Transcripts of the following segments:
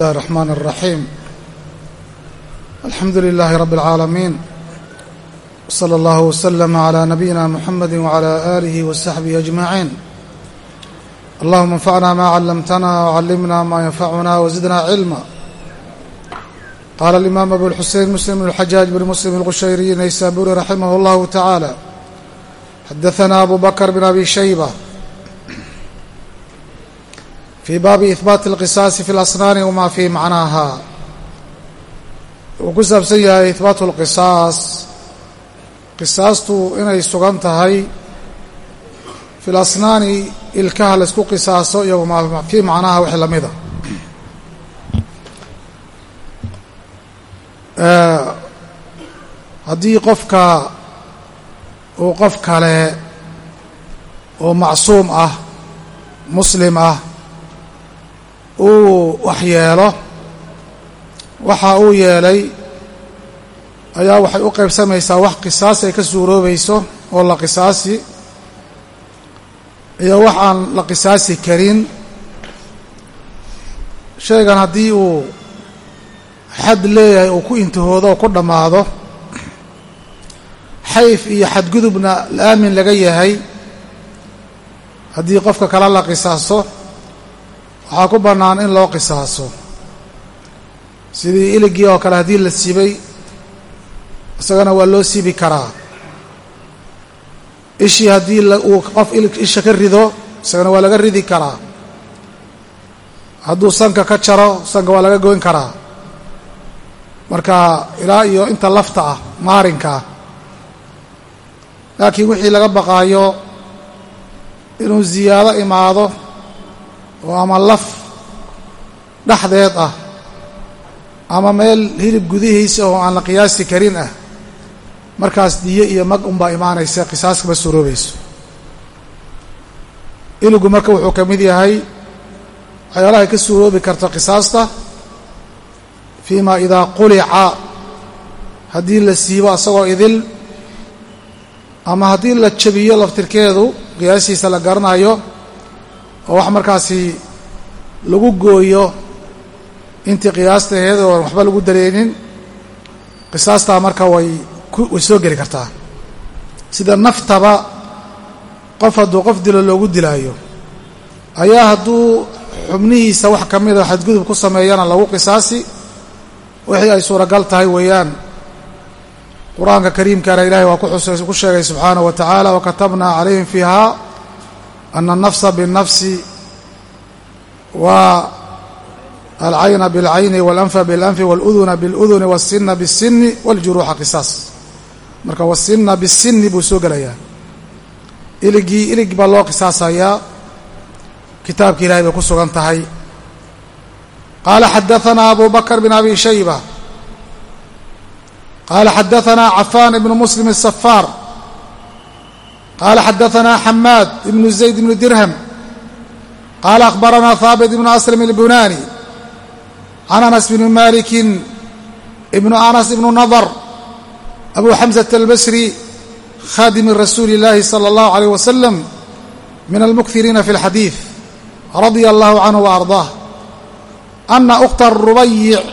الله الرحمن الرحيم الحمد لله رب العالمين وصلى الله وسلم على نبينا محمد وعلى آله وصحبه أجمعين اللهم انفعنا ما علمتنا وعلمنا ما ينفعنا وزدنا علما قال الإمام أبو الحسين مسلم بن الحجاج بن مسلم الغشيري نيسابوري رحمه الله تعالى حدثنا أبو بكر بن أبي شيبة fii baabi ihbaati alqisaasi fi lasnaani wamaa fii macnaaha. Wuxuu ku saabsan yahay ihbaatu alqisaas. Qisaastu inay sugan tahay fi lasnaani ilkaha laysku qisaaso iyo fii macnaha wix lamida haddii qofka uu qof kale oo macsuum ah muslim ah uu wax yeelo waxa uu yeelay ayaa waxay u qaybsamaysaa wax qisaasi ay ka suuroobayso oo la qisaasi iyo wax aan la qisaasi karin. Shaygan haddii uu xad leeyahay uu ku intihoodo oo ku dhammaado xayf iyo xadgudubna aamin laga yahay. Haddii qofka kale la qisaaso waxaa ku bannaan in loo qisaaso. Sidii iligii oo kale haddii la siibay isagana waa loo siibi karaa. Ishii haddii uu qof ilig isha ka rido isagana waa laga ridi karaa. Hadduu sanka ka jaro sanka waa laga goyn karaa. Marka ilaa iyo inta lafta ah maarinka. Laakiin wixii laga baqaayo inuu ziyaado imaado oo ama laf dhexdeed ah ama meel hilib gudihiisa oo aan la qiyaasi karin ah markaas diyo iyo mag unbaa imaanaysa qisaas kama suroobayso iligu marka wuxuu ka mid yahay waxyaalahay ka suuroobi karta qisaasta fii ma idaa qulica haddii la siibo asagoo idil ama haddii la jabiyo laftirkeedu qiyaasiisa la garanayo oo wax markaasi lagu gooyo intii qiyaasta aheed oo waxba lagu dareenin qisaastaa marka way way soo geli kartaa. Sida naftaba qof hadduu qof dilo loogu dilaayo ayaa hadduu xubnihiisa wax ka mida xadgudub ku sameeyana lagu qisaasi wixii ay suuragal tahay weeyaan. Qur'aanka kariimkaana ilahay waa ku sheegay subxaanaه wa tacaala wakatabna calayhim fiiha ana الnafsa bالnafsi wa alcayna bاlcayni wاlanfa bاlanfi wاluduna bاluduni wالsina bالsini wاljuruuxa qisaas marka wالsina bالsini buu soo gelayaa iligii ilig baa loo qisaasayaa kitaabka ilahay bay ku sugan tahay qaala xadaثna abu bakr bn abi shayba qaala xadaثna cafan ibn muslim الsafaar qaala xadaanaa xamaad ibnu zayd ibnu dirham qaala akhbaranaa haabit ibnu aslam ilbunaani can anas bni maalikin ibnu anas ibnu nadar abu xamsata albasri khaadimi rasuuli illaahi sala allahu calayh wasalam min almukiriina fi alxadiid radia allahu canhu wa ardaah ana ukhta rubayic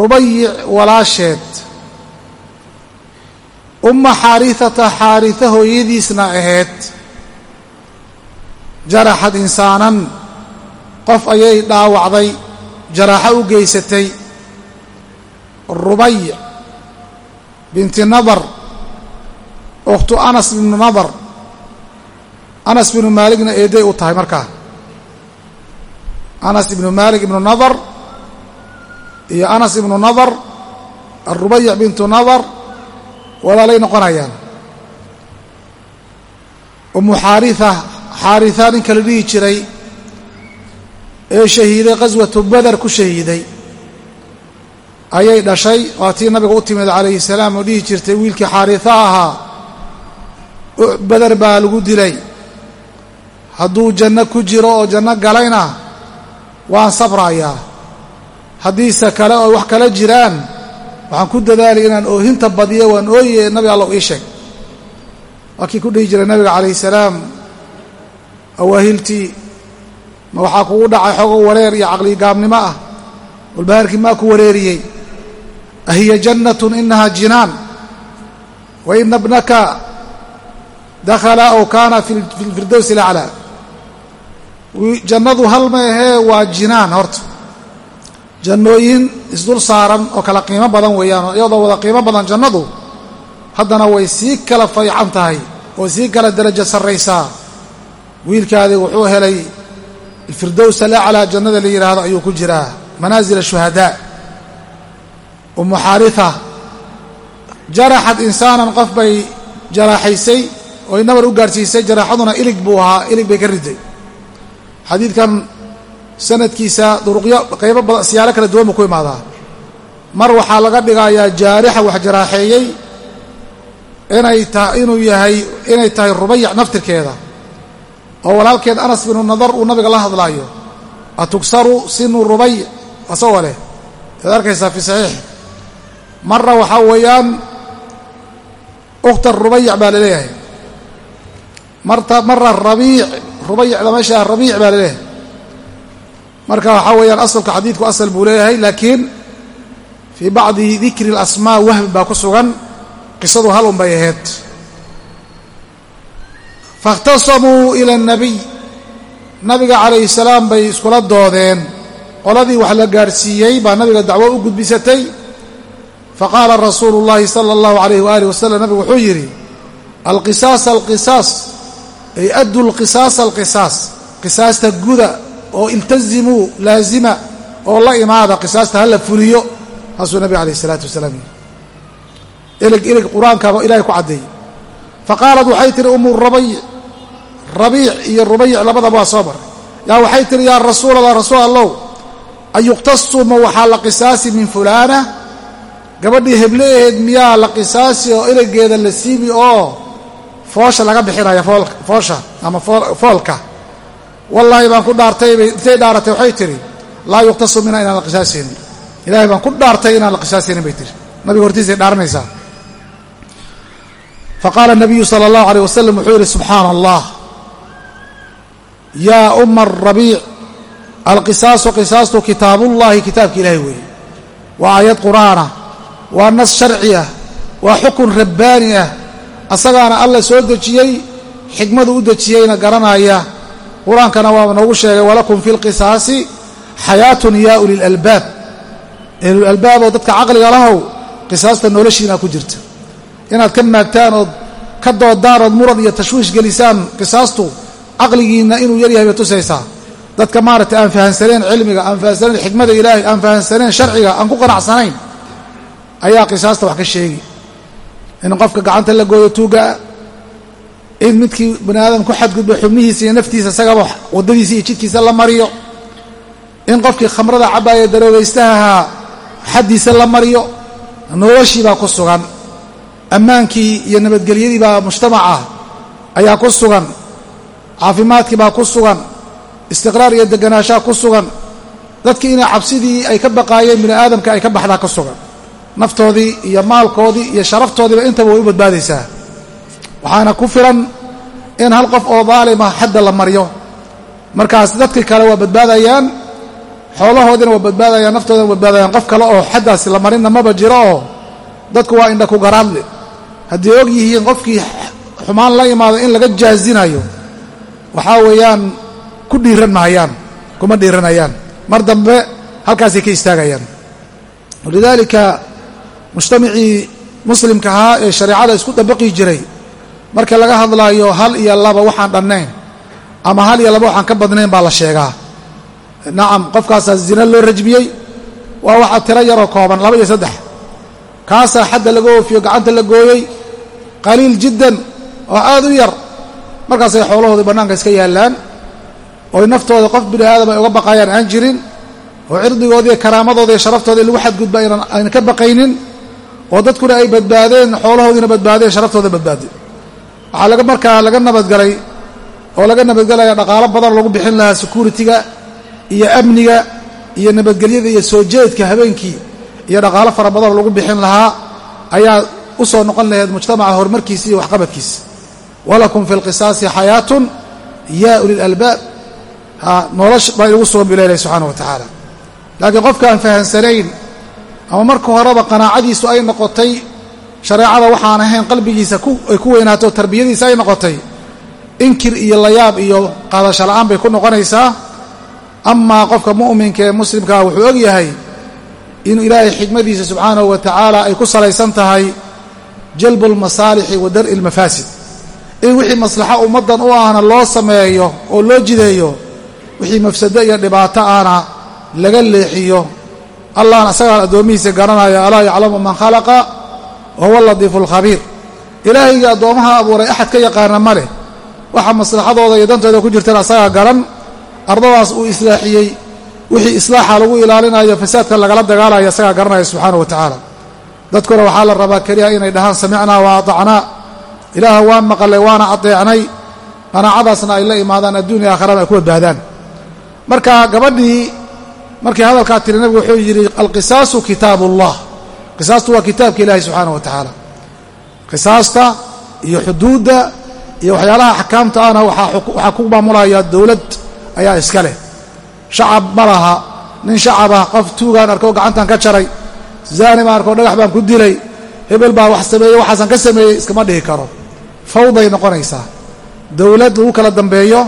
rubayic walaasheed umma xaariثata xaariثa hooyadiisna ahayd jaraxad insaanan. Qof ayay dhaawacday jaraaxo u geysatay. Rubayic binti nadar ukhtu anas ibnu nadar. Anas ibnu maaligna eeday u tahay markaa. Anas ibnu maalik ibnu nadar iyo anas ibnu nadar arubayic bintu nadar walaalay noqonayaan. Umu xaaria xaariha ninka la dhihi jiray ee shahiiday qaswatu bader ku shahiiday ayay dhashay waa tii nabiga u timid calayhi salaam oo dhihi jirtay wiilkii xaariha ahaa bader baa lagu dilay. Hadduu janno ku jiro oo janno galayna waan sabrayaa haddiise kale oo wax kala jiraan waxaan ku dadaalay inaan oohinta badiyo waan ooye nabi allow ii sheeg waa kii ku dhihi jiray nabiga calayhi salaam awaahiltii ma waxaa kugu dhacay xoogo wareer iyo caqligaabnimo ah? Walbahaarkii maa ku wareeriyey? Ahiya jannatun inaha jinaan. Wa ina bnaka dakhala aw kaana fi lfirdowsi alaclaa jannadu hal ma ahee waa jinaan horta jannooyin isdul saaran oo kala qiimo badan weeyaan. Iyadoo wada qiimo badan jannadu haddana way sii kala faycan tahay oo sii kala darajo sarraysaa. Wiilkaadi wuxuu helay firdows alaclaa jannada la yidhaahdo ayuu ku jiraa. Manaasil shuhadaa umu xaariha jaraxad insaanan qof bay jaraaxaysay oo nabar u gaadhsiisay jaraaxaduna ilig buu ahaa ilig bay ka riday. Xadiidkan sanadkiisa duruqyo qaybo badan siyaalo kala duwan buu ku imaadaa. Mar waxaa laga dhigayaa jaarixa wax jaraaxeeyey inay ta inuu yahay inay tahay rubayac naftirkeeda oo walaalkeed anas binu nadar uu nabiga la hadlaayo atugsaru sinu rubay asagoo leh waad arkaysaa fi saxiix. Marna waxaa weeyaan ukhta rubayac baa la leeyahay marta mara rabiic rubayicda meesha rabiic baa la leeyahay marka waxaa weeyaan asalka xadiidku asal buu leeyahay laakiin fii bacdi dikri اlasmaa wahmi baa ku sugan qisadu hal un bay ahayd faاkhtasamuu ila الnabiy nabiga calayhi salaam bay iskula doodeen qoladii wax la gaadhsiiyey baa nabiga dacwo u gudbisatay faqaala rasuulu اllahi salى اllahu alayh waalih wasalam nabigu wuxuu yidhi alqisaas alqisaas ay addu lqisaasa alqisaas qisaasta guda oo iltazimuu laazima oo la imaada qisaasta hala fuliyo taasuu nabiga alayh isalaatu wasalaam yidhi ilig qur'aankaaba ilahay ku caddeeyey faqaalat waxay tihi umu rabayic rabiic iyo rubayic labadaba waa soo maray yaa waxay tihi yaa rasuul allah rasuul allow ayuqtasu ma waxaa la qisaasi min fulaana? Gabadhii heble aheed miyaa la qisaasi oo iligeeda la siibi oo foosha laga bixinaya foosha ama foolka wallaahi baan ku dhaartay bay intay dhaaratay waxay tihi laa yuqtasu mina inaan la qisaasaynin ilahay baan ku dhaartay inaan la qisaasaynin bay tihi nabiga hortiisay dhaaranaysaa faqaala nabiyu sala allahu aleyh wasalam wuxuu yidhi subxaana allah yaa uma arabiic alqisaasu qisaastu kitaabullahi kitaabka ilaahay weeye. Waa aayad qur'aana waa nas sharci ah waa xukun rabbaani ah. Asagaana alla soo dejiyey xikmadu u dejiyeyna garanaya qur'aankana waa noogu sheegay walakum fi lqisaasi xayaatun yaa ulilalbaab elulalbaab oo dadka caqliga lahow qisaasta noloshiina ku jirta. Inaad ka maagtaan ood ka doodaan ood muran iyo tashwiish gelisaan qisaastu caqligiinna inuu yaryahay bay tusaysaa. Dadka maaragtay aan fahansaneen cilmiga aan fahansaneen xikmada ilaahay aan fahansaneen sharciga aan ku qanacsanayn ayaa qisaasta wax ka sheegi. In qofka gacanta la gooyo tuugaa in midkii bani aadam ku xadgudba xubnihiisa iyo naftiisa isagaba waddadiisa iyo jidkiisa la mariyo in qofkii khamrada cabbaaya daroogaystahahaa xaddiisa la mariyo noloshii baa ku sugan ammaankii iyo nabadgelyadii baa mujtamaca ayaa ku sugan caafimaadkii baa ku sugan istiqraar iyo deganaanshaha ku sugan dadkii inay cabsidii ay ka baqaayeen bini aadamka ay ka baxdaa ku sugan. Naftoodii iyo maalkoodii iyo sharaftoodiiba intaba way u badbaadaysaa waxaana ku filan in hal qof oo daalima xadda la maryo markaas dadkii kale waa badbaadayaan xoolahoodiina waa badbaadayaan naftoodina waa badbaadayaan. Qof kale oo xaddaasi la marinna maba jiro oo dadku waa indha ku garaadle. Haddii og yihiin qofkii xumaan la imaado in laga jaazinayo waxaa weeyaan ku dhiiran mahayaan kuma dhiiranayaan mar dambe halkaasay ka istaagayaan. Walidaalika mujtamacii muslimka ahaa ee shareecada isku dabaqi jiray marka laga hadlaayo hal iyo laba waxaan dhannayn ama hal iyo laba waxaan ka badnayn baa la sheegaa. Nacam qofkaasaa zina loo rajmiyey waa waxaa tiro yaroo kooban laba iyo saddex. Kaasaa xadda laga oofiyo gacanta la gooyey qaliil jiddan oo aad u yar. Markaasay xoolahoodii bannaanka iska yaallaan oy naftooda qof bini aadam ay uga baqayaan aan jirin oo cirdigoodii karaamadooda iyo sharaftooda lagu xadgudba ayna ka baqaynin oo dadkuna ay badbaadeen xoolahoodiina badbaadeen sharaftooda badbaadeen waxaa markaa laga nabadgalay oo laga nabadgelaya dhaqaalo badan lagu bixin lahaa security-ga iyo amniga iyo nabadgelyada iyo soo jeedka habeenkii iyo dhaqaalo fara badanoo lagu bixin lahaa ayaa u soo noqon lahayd mujtamaca horumarkiisa iyo waxqabadkiisa. Walakum fi lqisaasi xayaatun yaa uli lalbaab nolosh baa sugan bu ilahi subxaana wa tacaala. Laakiin qofka aan fahansanayn ama marka horeba qanaacadiisu ay noqotay shareecada waxaan ahayn qalbigiisa ay ku weynaato tarbiyadiisa ay noqotay. Inkir iyo layaab iyo qaadasho la'aan bay ku noqonaysaa. Amaa qofka mu'minka ee muslimkaa wuxuu og yahay inuu ilaahay xikmadiisa subxaanahu wa tacaala ay ku salaysan tahay jalbu almasaalixi wa dar'i almafaasid. In wixii maslaxo ummaddan u ahna loo sameeyo oo loo jideeyo wixii mafsado iyo dhibaato ahna laga leexiyo allahna isagaan addoomihiisa garanaya alaa yaclamu man khalaqa wa huwa latiifu alkhabiir ilaahayga addoommaha abuuray axad ka yaqaana ma leh waxa maslaxadooda iyo dantooda ku jirtana asagaa garan ardadaas uu islaaxiyey wixii islaaxa lagu ilaalinayo fasaadka lagala dagaalayo asagaa garanaya subxaanahu wa tacaala dadkuna waxaa la rabaa keliya inay dhahaan samicnaa wa atacnaa ilaaha waan maqalay waana adeecnay qanaacadaasna ay la imaadaan adduuniya aakharana ay ku badbaadaan marka gabadhii markii hadalkaa tiri nabigu wuxuu yidhi alqisaasu kitaabu ullah qisaastu waa kitaabka ilaahi subxaanahu wa tacaala. Qisaasta iyo xuduudda iyo waxyaalaha axkaamta ahna waxaa ku maamulaya dowlad ayaa iska leh. Shacab ma laha. Nin shacabah qof tuugaan arko gacantan ka jaray zaani baan arko dhagax baan ku dilay hebel baa wax sameeyey waxaasan ka sameeyey iskama dhihi karo. Fawday noqonaysaa. Dowlad lagu kala dambeeyo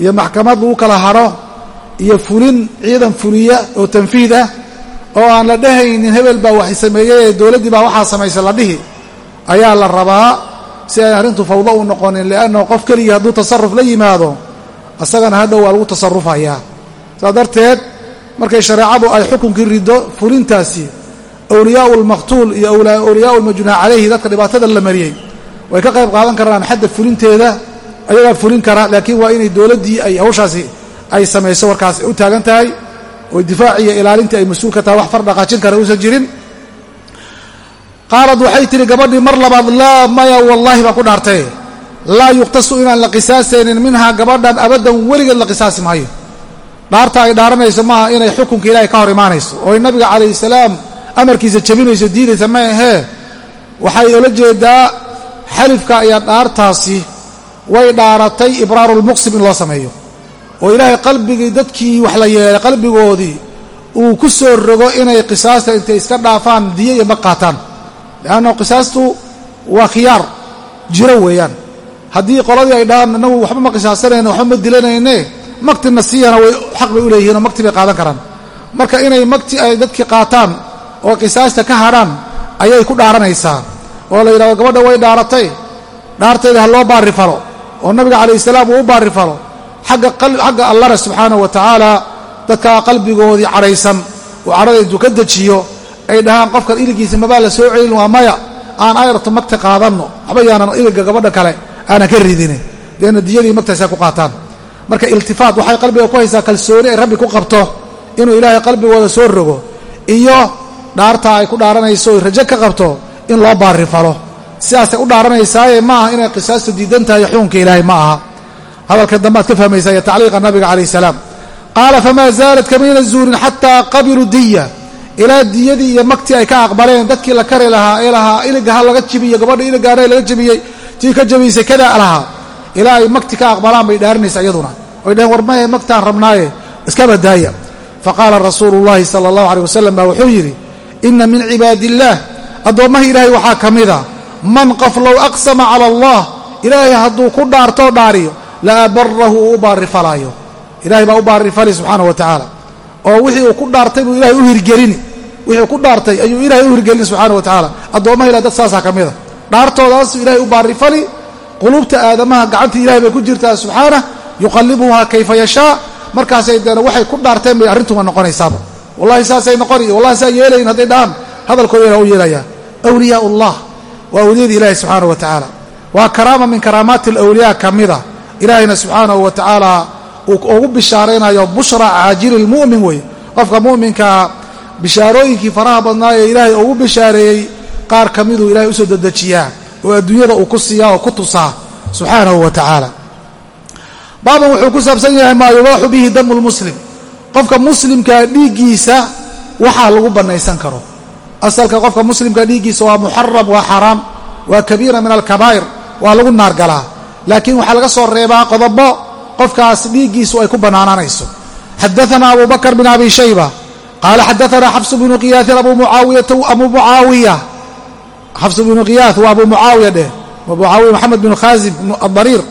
iyo maxkamad lagu kala hadho iyo fulin ciidan fuliya oo tanfiid ah oo aan la dhehaynin hebel baa wax sameeyey ee dowladdii baa waxaa samaysay la dhihi. Ayaa la rabaa si ay arrintu fawdo u noqonin liannahu qof keligii hadduu tasaruf la yimaado asagana hadhow waa lagu tasarufayaa saas darteed markay shareecadu ay xukunkii riddo fulintaasi awliyaau lmaqtuul iyo awliyaau calayhi dadka dhibaatada la mariyey way ka qayb qaadan karaan xadda fulinteeda ayagaa fulin kara laakiin waa inay dowladdii ay hawshaasi ay samayso warkaas u taagan tahay oo difaaci iyo ilaalintii ay mas'uul ka tahay wax far dhaqaajin kara uusan jirin. Qaalad waxay tihi gabadhii mar labaad laa maya wallaahi baan ku dhaartay. Laa yuqtasu inaan la qisaasaynin minhaa gabadhan abaddan weligeed la qisaasi maayo. Dhaarta ay dhaaranayso maaha inay xukunka ilaahay ka hor imaanayso. Oo ay nabiga calayhi salaam amarkiisa jabinayso diidaysa ma ahee. Waxay ola jeedaa xalifka ayaa dhaartaasi way dhaaratay ibraarulmuqsim in loo sameeyo oo ilaahay qalbigii dadkii wax la yeelay qalbigoodii uu ku soo rogo inay qisaasta intay iska dhaafaan diyo iyo mag qaataan. Leanna qisaastu waa khiyaar jiro weeyaan. Haddii qoladii ay dhahaan inagu waxba ma qisaasanayno waxba ma dilanayne maktina siiyana way xaq bay u leeyihiin oo makti bay qaadan karaan. Marka inay makti ay dadkii qaataan oo qisaasta ka hadhaan ayay ku dhaaranaysaa. Oo la yidhahdo gabadha way dhaaratay. Dhaarteeda ha loo baari falo. Oo nabiga calayhi salaam uu u baari falo xagga allana subxaanahu wa tacaala dadkaa qalbigoodii cadhaysan oo cadhada ka dejiyo ay dhahaan qofkan iligiisa mabaa la soo celin waa maya. Aan ayrto magta qaadanno waxba yaanan iliga gabadha kale aanan ka ridine. Deena diyadii magtaasa ku qaataan. Marka iltifaat waxay qalbiga ku haysaa kalsooni ay rabbi ku qabto inuu ilaahay qalbigooda soo rogo iyo dhaarta ay ku dhaaranayso oy rajo ka qabto in loo baarifalo sidaasay u dhaaranaysaaye ma aha inay qisaastu diidan tahay xukunka ilaahay ma aha hadalka dambe aad ka fahmaysaa iyo tacliiqa nabiga calayh salaam. Qaala famaa zaalat kamayna zuurin xataa qabiluu diya. Ilaa diyadii iyo magtii ay ka aqbaleen dadkii la kari lahaa ee lahaa iliga ha laga jibiyo gabadha iligaana laga jibiyey tii ka jabiysay kadaa lahaa. Ilaa ay magti ka aqbalaan bay dhaarinaysa iyaduna. Oy dhaheen war maye magtaan rabnaaye iska badaaya. Faqaala rasuulu llahi sala allahu aleyh wasalam baa wuxuu yidhi inna min cibaadi illaah addoommaha ilaahay waxaa ka mida man qof low aqsama cala allah ilaahay hadduu ku dhaartoo dhaariyo la abarahu uu u baarifalaayo ilahay baa u baarifali subxaanahu wa tacaala. Oo wixii uu ku dhaartay buu ilahay u hirgelini. Wixii ku dhaartay ayuu ilahay u hirgelini subxaana wa tacaala. Addoommaha ilahay dad saasaa ka mida dhaartoodaasu ilahay u baarifali quluubta aadamaha gacantii ilahay bay ku jirtaa subxaanah yuqallibuhaa kayfa yashaa. Markaasay deena waxay ku dhaarteen bay arrintuma noqonaysaaba. Wallahi saasay noqoni wallahi saa yeelayin hadday dhahaan hadalkooda ilah u yeelayaa. Awliyaa ullah waa awliyadii ilahi subxaanahu wa tacaala. Waa karaama min karaamaati alawliyaa ka mida ilaahayna subxaanahu wa tacaala ugu bishaaraynayo bushra caajili lmu'min wey qofka mu'minkaa bishaarooyinkii faraha badnaa ee ilaahay ugu bishaareeyey qaar ka miduu ilahay u soo dedejiyaa oo adduunyada uu ku siiyaa oo ku tusaa subxaanahu wa tacaala. Baaban wuxuu ku saabsan yahay maa yubaaxu bihi damu lmuslim qofka muslimkaa dhiiggiisa waxaa lagu bannaysan karo. Asalka qofka muslimka dhiiggiisa waa muxaram waa xaraam waa kabiira min alkabaa'ir waa lagu naargalaa laakiin waxaa laga soo reebaa qodobo qofkaas dhiiggiisu ay ku bannaanaanayso xadaana abu bakr bin abi shayba qaala xadaana xafs bnu qiyaain abu mucaawiya xafs bnu qiyaa waa abu mucaawiya dheh abu mucaawiya maxamed bn khazim adariir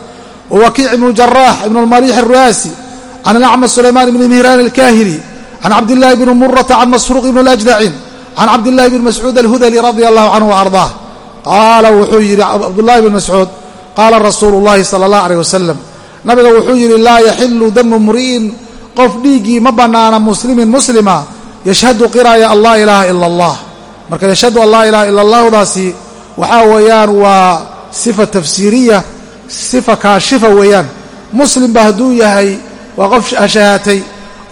wawakiic ibnu jaraax ibn lmariix aruaasi can alacmas sulaymaan ibni mihraan alkahili can cabdillahi bni murata can masruuq ibn اlajdacin can cabdillahi bni mascuud alhudali radia allahu canhu waardaah qaala wuxuu yidhi cabdullahi bn mascuud qaala rasuulu llahi sala allah aleyh wasalam nabiga wuxuu yidhi laa yaxilu damu mri'in qof dhiiggii ma bannaana muslimin muslima yashhadu qiraaya an laa ilaaha ila allah marka yashhadu an laa ilaha ila allahdaasi waxaa weeyaan waa sifa tafsiiriya sifa kaashifa weeyaan. Muslimba hadduu yahay waa qof shahaatay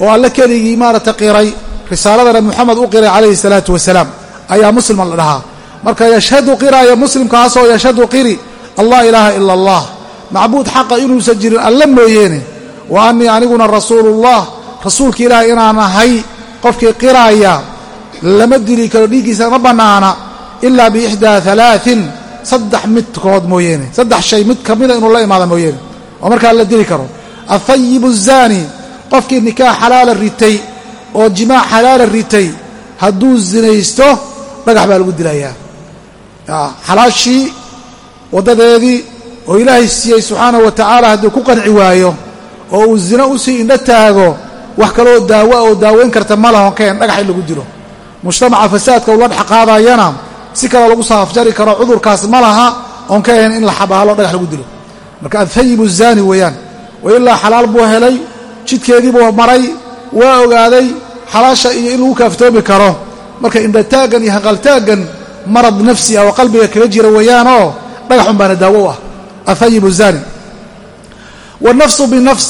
oo alle keligii maarata qiray risaaladana moxamed u qiray calayhi salaatu wasalaam ayaa musliman la dhahaa. Marka yashhadu qiraaya muslimkaasoo yashhadu qiri an laa ilaaha ila allah macbuud xaqa inuusan jirin alle mooyeene wa annii aniguna rasuulullah rasuulka ilaahay inaan ahay qofkii qiraaya lama dili karo dhiiggiisa ma bannaana ilaa biixdaa alaain saddex midkood mooyeene saddex shay mid ka mida inuu la imaada mooyeene. Oo markaa la dili karo. Ahayibu zaani qofkii nikaax xalaala ritay oo jimaac xalaala ritay hadduu zinaysto dhagax baa lagu dilayaa. Xalaashii waddadeedii oo ilaahay siiyey subxaanahu wa tacaala hadduu ku qanci waayo oo uu zino u sii indho taago wax kaloo daawo oo daaweyn karta ma lahon keen dhagax in lagu dilo. Mujtamaca fasaadka ula dhex qaadayana si kaloo lagu saafjari karo cudurkaas ma laha oon ahayn in la xabaalo dhagax lagu dilo. Marka adhayibu zaani weeyaan wa ilaa xalaal buu helay jidkeedii buu maray waa ogaaday xalaasha iyo in lagu kaaftoomi karo. Marka indhataaggan iyo hanqaltaaggan marad nafsi ah oo qalbiga kaga jira weeyaanoo dhagaxun baana daawo u ah. Ahayibu zaani wanafsu binafs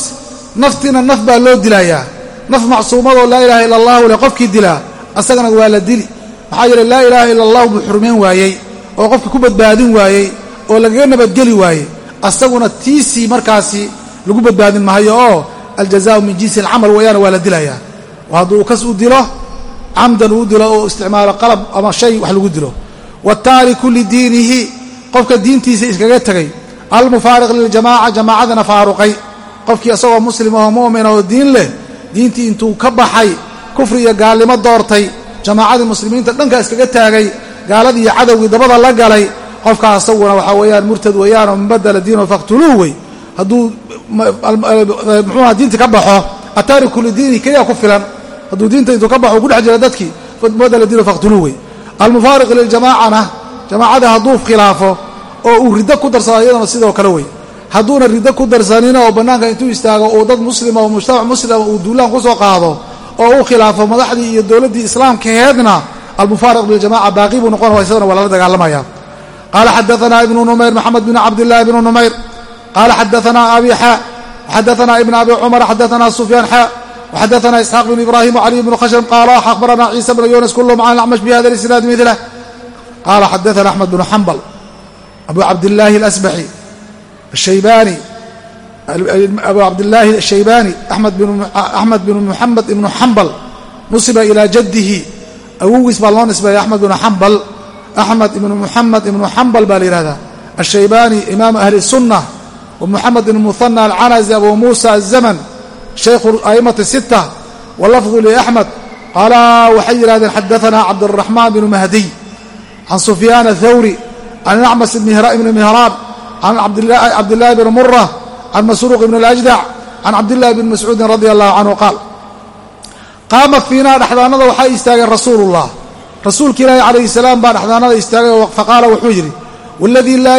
naftiina naf baa loo dilayaa. Naf macsuumadoo laa ilaaha ila allahu leh qofkii dilaa asagana waa la dili. Maxaa yeele laa ilaaha ila allahu buu xurmayn waayey oo qofka ku badbaadin waayey oo lagaga nabadgeli waayey. Asaguna tiisii markaasi lagu badbaadin mahayo oo aljazaau min jinsi alcamal weeyaana waa la dilayaa. Oo hadduu kas u dilo camdan uu dilo oo isticmaalo qalab ama shay wax lagu dilo. Wataariku lidiinihi qofka diintiisa iskaga tegay almufaariq liljamaaca jamaacadana faaruqay. Qofkii isagoo muslim oo mu'mina oo diin leh diintii intuu ka baxay kufri iyo gaalnimo doortay jamaacadii muslimiinta dhanka iskaga taagay gaaladii cadowgii dabada la galay qofkaa isaguna waxaa weeyaan murtad weeyaanoo man badala diinahu faqtuluuh wey. Hadduu muxuuha diinta ka baxo ataariku lidiini keliya ku filan. Hadduu diinta intuu ka baxo ku dhex jira dadkii badala diinahu faqtuluuh wey. Almufaariq liljamaacana jamaacada hadduu khilaafo oo uu riddo ku darsado iyadana sidoo kale wey. Hadduuna riddo ku darsanin oo bannaanka intuu istaago uu dad muslima oo mujtamac muslima uu duulaan ku soo qaado oo uu khilaafo madaxdii iyo dowladdii islaamkaheedna almufaariq biljamaca baaqi buu noqon waa isagana waa lala dagaalamaya. Qaala xadaanaa ibnu numayr maxamed bn cabdillahi bnu numayr. Qaala xadaanaa abi xa xadaanaa ibn abi cumar xadaanaa sufyaan xa وxadaanaa isxaaq bn ibraahim cali bnu khashm qaala axbaranaa ciisa bna yunas kulhm can acmash bi hada isnaadi milah qaala xadaana axmed bnu xambal abu cabdilaahi alasbaxi ashaybaani abu cabdilaahi ashaybaani axmed binu muxamed ibnu xambal nusiba ilaa jaddihi awowgiis baa loo nisbeeya axmed bnu xambal axmed ibnu muxamed ibnu xambal baa la yihahdaa ashaybaani imaamu ahli sunna wa muxamed ibnu muhana alcanazi abu muusa azaman shaykhu a'immati sita walafdu liaxmed qaala waxay yidhahdeen xadaanaa cabdiraxmaan bnu mahdiy can sufyaan athawri can acmas ibni mihraan can cabdillaahi bni mura can masruuq ibn alajdac can cabdillahi bni mascuudin radi allahu canhu qaal qaama fiinaa dhexdaanada waxaa istaagay rasuulullah rasuulka ilaahi calayhi salaam baa dhexdaanada istaagay faqaala wuxuu yidhi waladii laa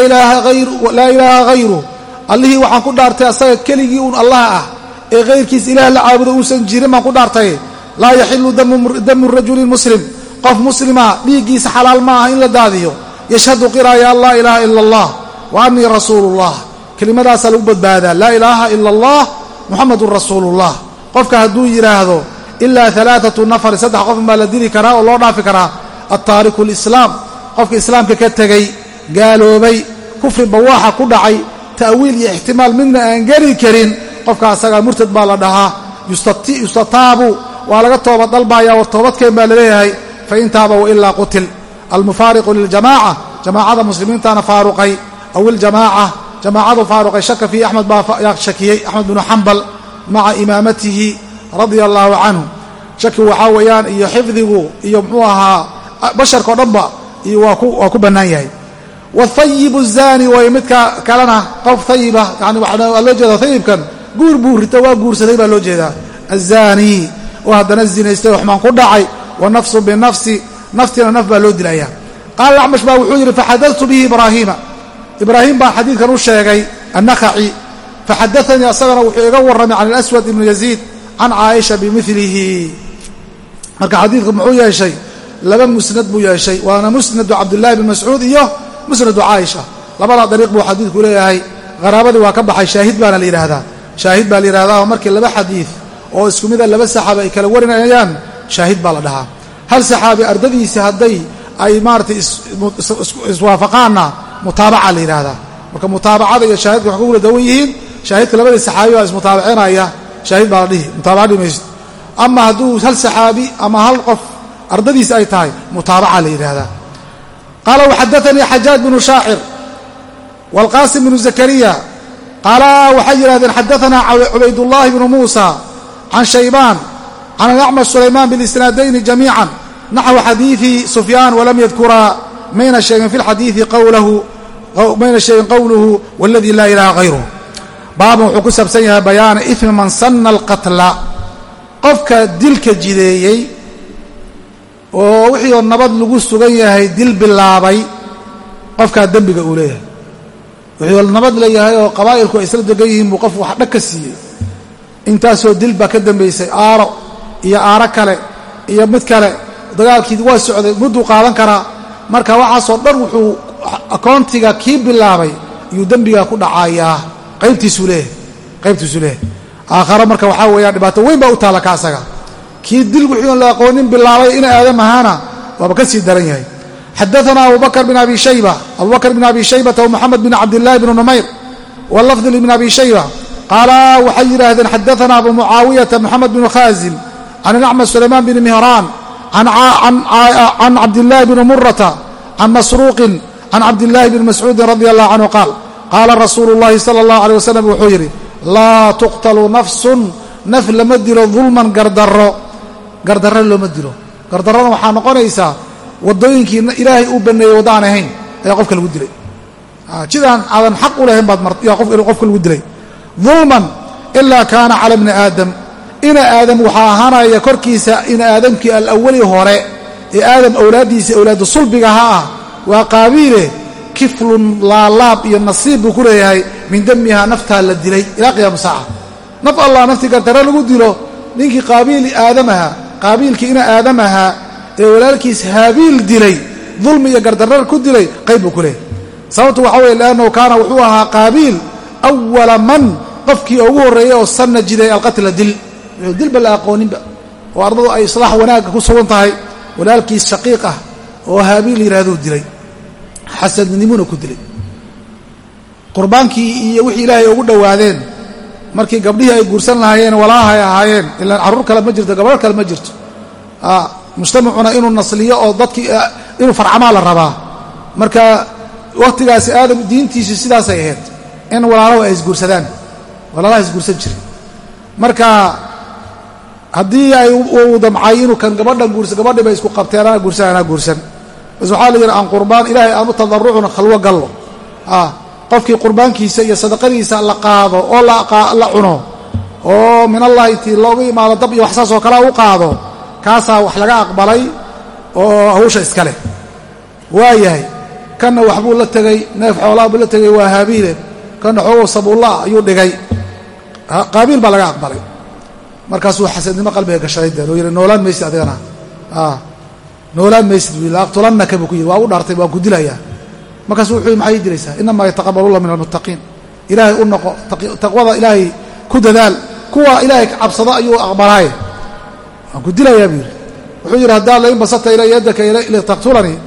ilaaha hayru allihii waxaan ku dhaartay asaga keligii uun allaha ah ee kayrkiis ilaah la caabudo uusan jirin baan ku dhaartay laa yaxilu damu rajuli muslim qof muslima dhiiggiisa xalaal ma aha in la daadiyo. Yashhadu qiraaya an laa ilaaha ila allah wa annii rasuulullah. Kelimadaasaa lagu badbaadaa laa ilaaha ila allah muxamadun rasuulullah. Qofka hadduu yidhaahdo ilaa alaaatu nafari saddex qofn baa la dili karaa oo loo dhaafi karaa altaariku lislaam qofka islaamka ka tegey gaaloobay kufri bawaaxa ku dhacay ta'wiil iyo ixtimaal midna aan geli karin qofka asagaa murtad baa la dhahaa. Yustataabu waa laga toobad dalbaya war toobadkeen baa la leeyahay fain taaba wailaa qutil almufaariqu liljamaaca jamaacada muslimiintana faaruqay aw iljamaaca jamaacadu faaruqay shaka fiihi axmed baa shakiyey axmed binu xambal maca imaamatihi radia allaahu canhu shaki waxaa weeyaan iyo xifdigu iyo muxuu ahaa basharkao dhanba iyo waa ku bannaan yahay wahayibu zaani way midka kalena qof hayiba yani waxaa loo jeeda hayibkan guur buu rita waa guursaday baa loo jeedaa azaani oo zinaystay oo xumaan ku dhacay wanafsu binafsi naftina naf baa loo dilaya. Qaala acmash baa wuxuu yidhi faxadatu bihi ibraahiima. Ibraahim baan xadiidkan u sheegay annakhaci faxadaanii asagana wuxuu iga warramay can alaswad ibnu yaziid can caaisha bimilihi marka xadiidku muxuu yeeshay laba musnad buu yeeshay waana musnadu cabdullaahi bn mascuud iyo musnadu caaisha. Labada dariiq buu xadiidku leeyahay qaraabadii waa ka baxay shaahid baana la yidhaahdaa. Shaahid baa la yidhahdaa oo markii laba xadiid oo isku mida laba saxaabi ay kala warinayaan shaahid baa la dhahaa. Hal saxaabi ardadiisa hadday ay maaratay iswaafaqaanna mutaabaca la yidhaahdaa marka mutaabacada iyo shaahidka wax ku dawan yihiin shaahidka labadii saxaabi baa ismutaabacinaya shaahid baa la dhihi mutaabaca dhimayso ama hadduu hal saxaabi ama hal qof ardadiisa ay tahay mutaabaca la yidhaahdaa qaala waxadaanii xajaaj bnu shaacir wاlqaasim bnu zakariya. Qaala waxay yidhahdeen xadaanaa cubaydullaahi bnu muusa can shaybaan can alacmash sulaymaan bilisnaadayni jamiican naxwu xadiidi sufyaan walam yadkuraa mayna sheegin fi lxadiidi mayna sheegin qowluhu waladii laa ilaaha hayruh baaban wuxuu ku saabsan yahay bayaana ifmi man sanna alqatla qofka dilka jideeyey oo wixii oo nabad lagu sugan yahay dil bilaabay qofkaa dembiga uu leeyahay wixii oo nabad leeyahay oo qabaa'ilku ay isla degan yihiin buu qof wax dhag ka siiyey intaasoo dil baa ka dambaysay iyo aaro kale iyo mid kale. Dagaalkii waa socday mudduu qaadan karaa. Marka waxaasoo dhan wuxuu akoontiga kii bilaabay iyuu dembigaa ku dhacayaa. Qaybtiisuu leeyahay qaybtiisuu leeyahay. Aakharo marka waxaa weeyaan dhibaato weyn baa u taalla ka kii dil wixii on la aqoonin bilaabay ina aadam ahaana waaba ka sii daran yahay. Xadaana abubakr bn abi shayba. Abubakr bn abi shaybata wmoxamed bn cabdillahi bn numayr. Wlafdi libn abi shayba. Qaala waxay yidhaahdeen xadaana abu mucaawiyata moxamed bn khaasim can acmas sulaymaan bn mihraan can cabdillahi bn murata can masruuqin can cabdillahi bn mascuudin radi allah canhu qaal qaala rasuulu llahi sala اllahu alيh wasalam wuxuu yidhi laa tuqtalu nafsun naf lama dilo dulman gardarro gardarro looma dilo gardarrada waxaa noqonaysaa waddooyinkii ilaahay uu baneeyey wadda aan ahayn ayaa qofka lagu dilay jidaan aadan xaq u lahayn baad qofka lagu dilay dulman ilaa kaana cala bni aadam ina aadam waxaa ahaanaya korkiisa ina aadamkii alawali hore ee aadam awlaaddiisa awlaadu sulbigaha ah waa qaabiile kiflun laalaab iyo nasiib buu ku leeyahay min damihaa naftaa la dilay ilaa qiyaama saaca. Naf allah naftii gardarro lagu dilo ninkii qaabiil aadamaha qaabiilkii ina aadamaha ee walaalkiis haabiil dilay dulmi iyo gardarrar ku dilay qayb buu ku leeyahy sababtu waxa weye liannahu kaana wuxuu ahaa qaabiil awala man qofkii ugu horreeyey oo sanna jiday alqatla dil dilba la aqooninba oo ardadu ay islaax wanaagga ku sugan tahay walaalkiis shaqiiq ah oo haabiil yidhaahduu dilay xasadnimuna ku dilay. Qurbaankii iyo wixii ilaahay ugu dhowaadeen markii gabdhihii ay guursan lahaayeen walaahay ahaayeen ilaan carruur kale ma jirto gabadho kale ma jirto. Mujtamacuna inuu nasliyo oo dadkii inuu farcamaa la rabaa. Marka wakhtigaasi aadam diintiisu sidaasay ahayd in walaalaha ay isguursadaan walaalaha isguursan jiray. Marka haddii ay uu damcay inuu kan gabadhan guursan gabadhii bay isku qabteen anaa guursan anaa guursan. Bas waxaa la yidhi aan qurbaan ilaahay aanu tadarucun khalwo gallo. Qofkii qurbaankiisa iyo sadaqadiisa la qaado oo la cuno oo min allahi tii loogu imaado dab iyo wax saas oo kale u qaado kaasaa wax laga aqbalay oo hawsha iska leh. Waayahay kanna waxbuu la tegey neef xoolaa buu la tegey waa haabiile kanna xoogow sabuullaa ayuu dhigay. Qaabiil baa laga aqbalay markaasuu xasadnimo qalbiga gashaday dee. Loo yidhi noolaan maysid adigana. Noolaan maysid buu laaqtulannaka buu ku yidhi. Waa u dhaartay waan ku dilayaa. Markaasu wuxuu yidhi maxay dilaysaa? Inamaa yataqabalullah min almuttaqiin ilaahay u noqo taqwada ilaahay ku dadaal kuwa ilaahay cabsado ayuu aqbalaaye waan ku buu yidhi. Wuxuu yidhi haddaad lain basata ilaya yaddaka litaqtulanii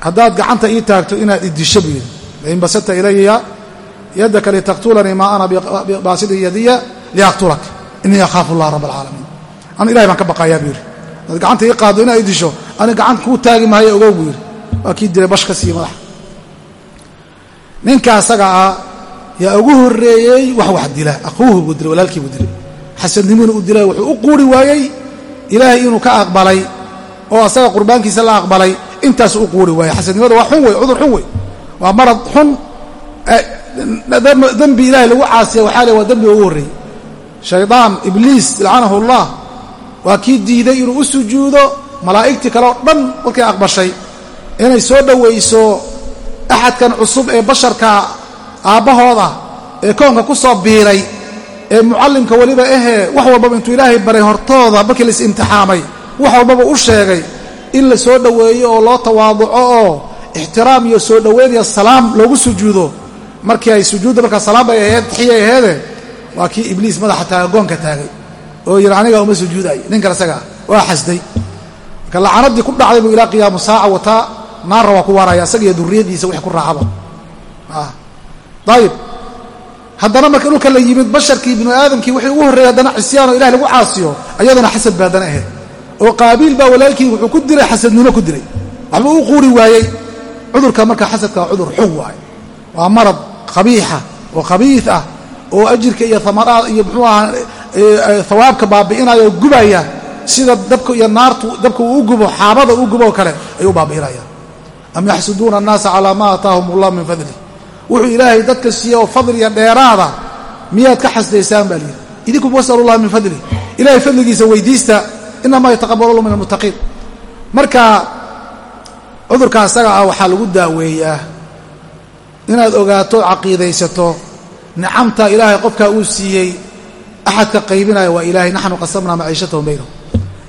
haddaad gacanta ii taagto inaad idisho buu yidhi. Lain basata ilaya yaddaka litaqtulanii maa ana bibaasidi yadiya liaqtulak inii akhaafu allah rab alcaalamiin anu ilahay baan ka baqayaa buu yidhi hadaad gacanta ii qaaddo inaad idisho ani gacanta kuu taagi maayo ogow buu yidhi waa kii dilay bash ka siiye madaxa ninka asaga ah yaa ugu horreeyey wax wax dila aquuhu buu dilay walaalkii buu dilay xasadnimuna u dilay wuxuu u quuri waayey ilaahay inuu ka aqbalay oo asaga qurbaankiisa la aqbalay intaasu u quuri waayey xasadnimada waa xun wey cudur xun wey waa marad xun dembi ilahay lagu caasiya waxaa le waa dembiga ugu horreeyey shaydaan ibliis lacanahu allah. Waa kii diiday inuu u sujuudo malaa'igtii kale oo dhan markay aqbashay. Inay soo dhowayso axadkan cusub ee basharka aabbahooda ee koonka ku soo biiray ee mucallimka weliba ahee wax walbaba intuu ilaahay baray hortooda markii la is-imtixaamay wax walbaba u sheegay in la soo dhoweeyo oo loo tawaaduco oo ixtiraam iyo soo dhoweyn iyo salaam loogu sujuudo. Markii ay sujuudda markaa salaam bay ahayd taxiyay aheede waa kii ibliis madaxa taaga goonka taagay. Oo yidhi aniga uma sujuuday ninkan isagaa waa xasday. Marka lacanadii ku dhacday buu ilaa qiyaamu saaca wataa naarra waa ku waaraya isaga iyo durriyadiisa ku raacaba. Ayib haddana marka dhulka la yimid basharkii binu aadamkii wixii ugu horreeyay haddana cisyaanoo ilahi lagu caasiyo ayadana xasad ba haddana ahayd. Oo qaabiil baa walaalkii wuxuu ku diray xasadnimo ku diray waxba u quuri waayey. Cudurka marka xasadka waa cudur xun waaye waa marad qabiixa oo khabiid ah oo ajirka iyo amaraad iyo muxuu aha hawaabka baabi'inaya gubaya sida dabka iyo naartu dabka uu gubo xaabada u gubo kale ayuu baabi'inaya am yaxsuduuna annaasa calaa ma aataahum allah min fadli. Wuxuu ilaahay dadka siiye oo fadliya dheeraada miyaad ka xasdaysaan baa layidhi idinkum wasalu llaha min fadli. Ilahay fadligiisa weydiista inamaa yataqabalu min almuttaqiin. Marka cudurka asaga ah waxaa lagu daaweeyaa. Inaad ogaato caqiidaysato nicamta ilaahay qofkaa uu siiyey axadka qaybinaya waa ilahay naxnu qasamnaa maciishatahum baynahum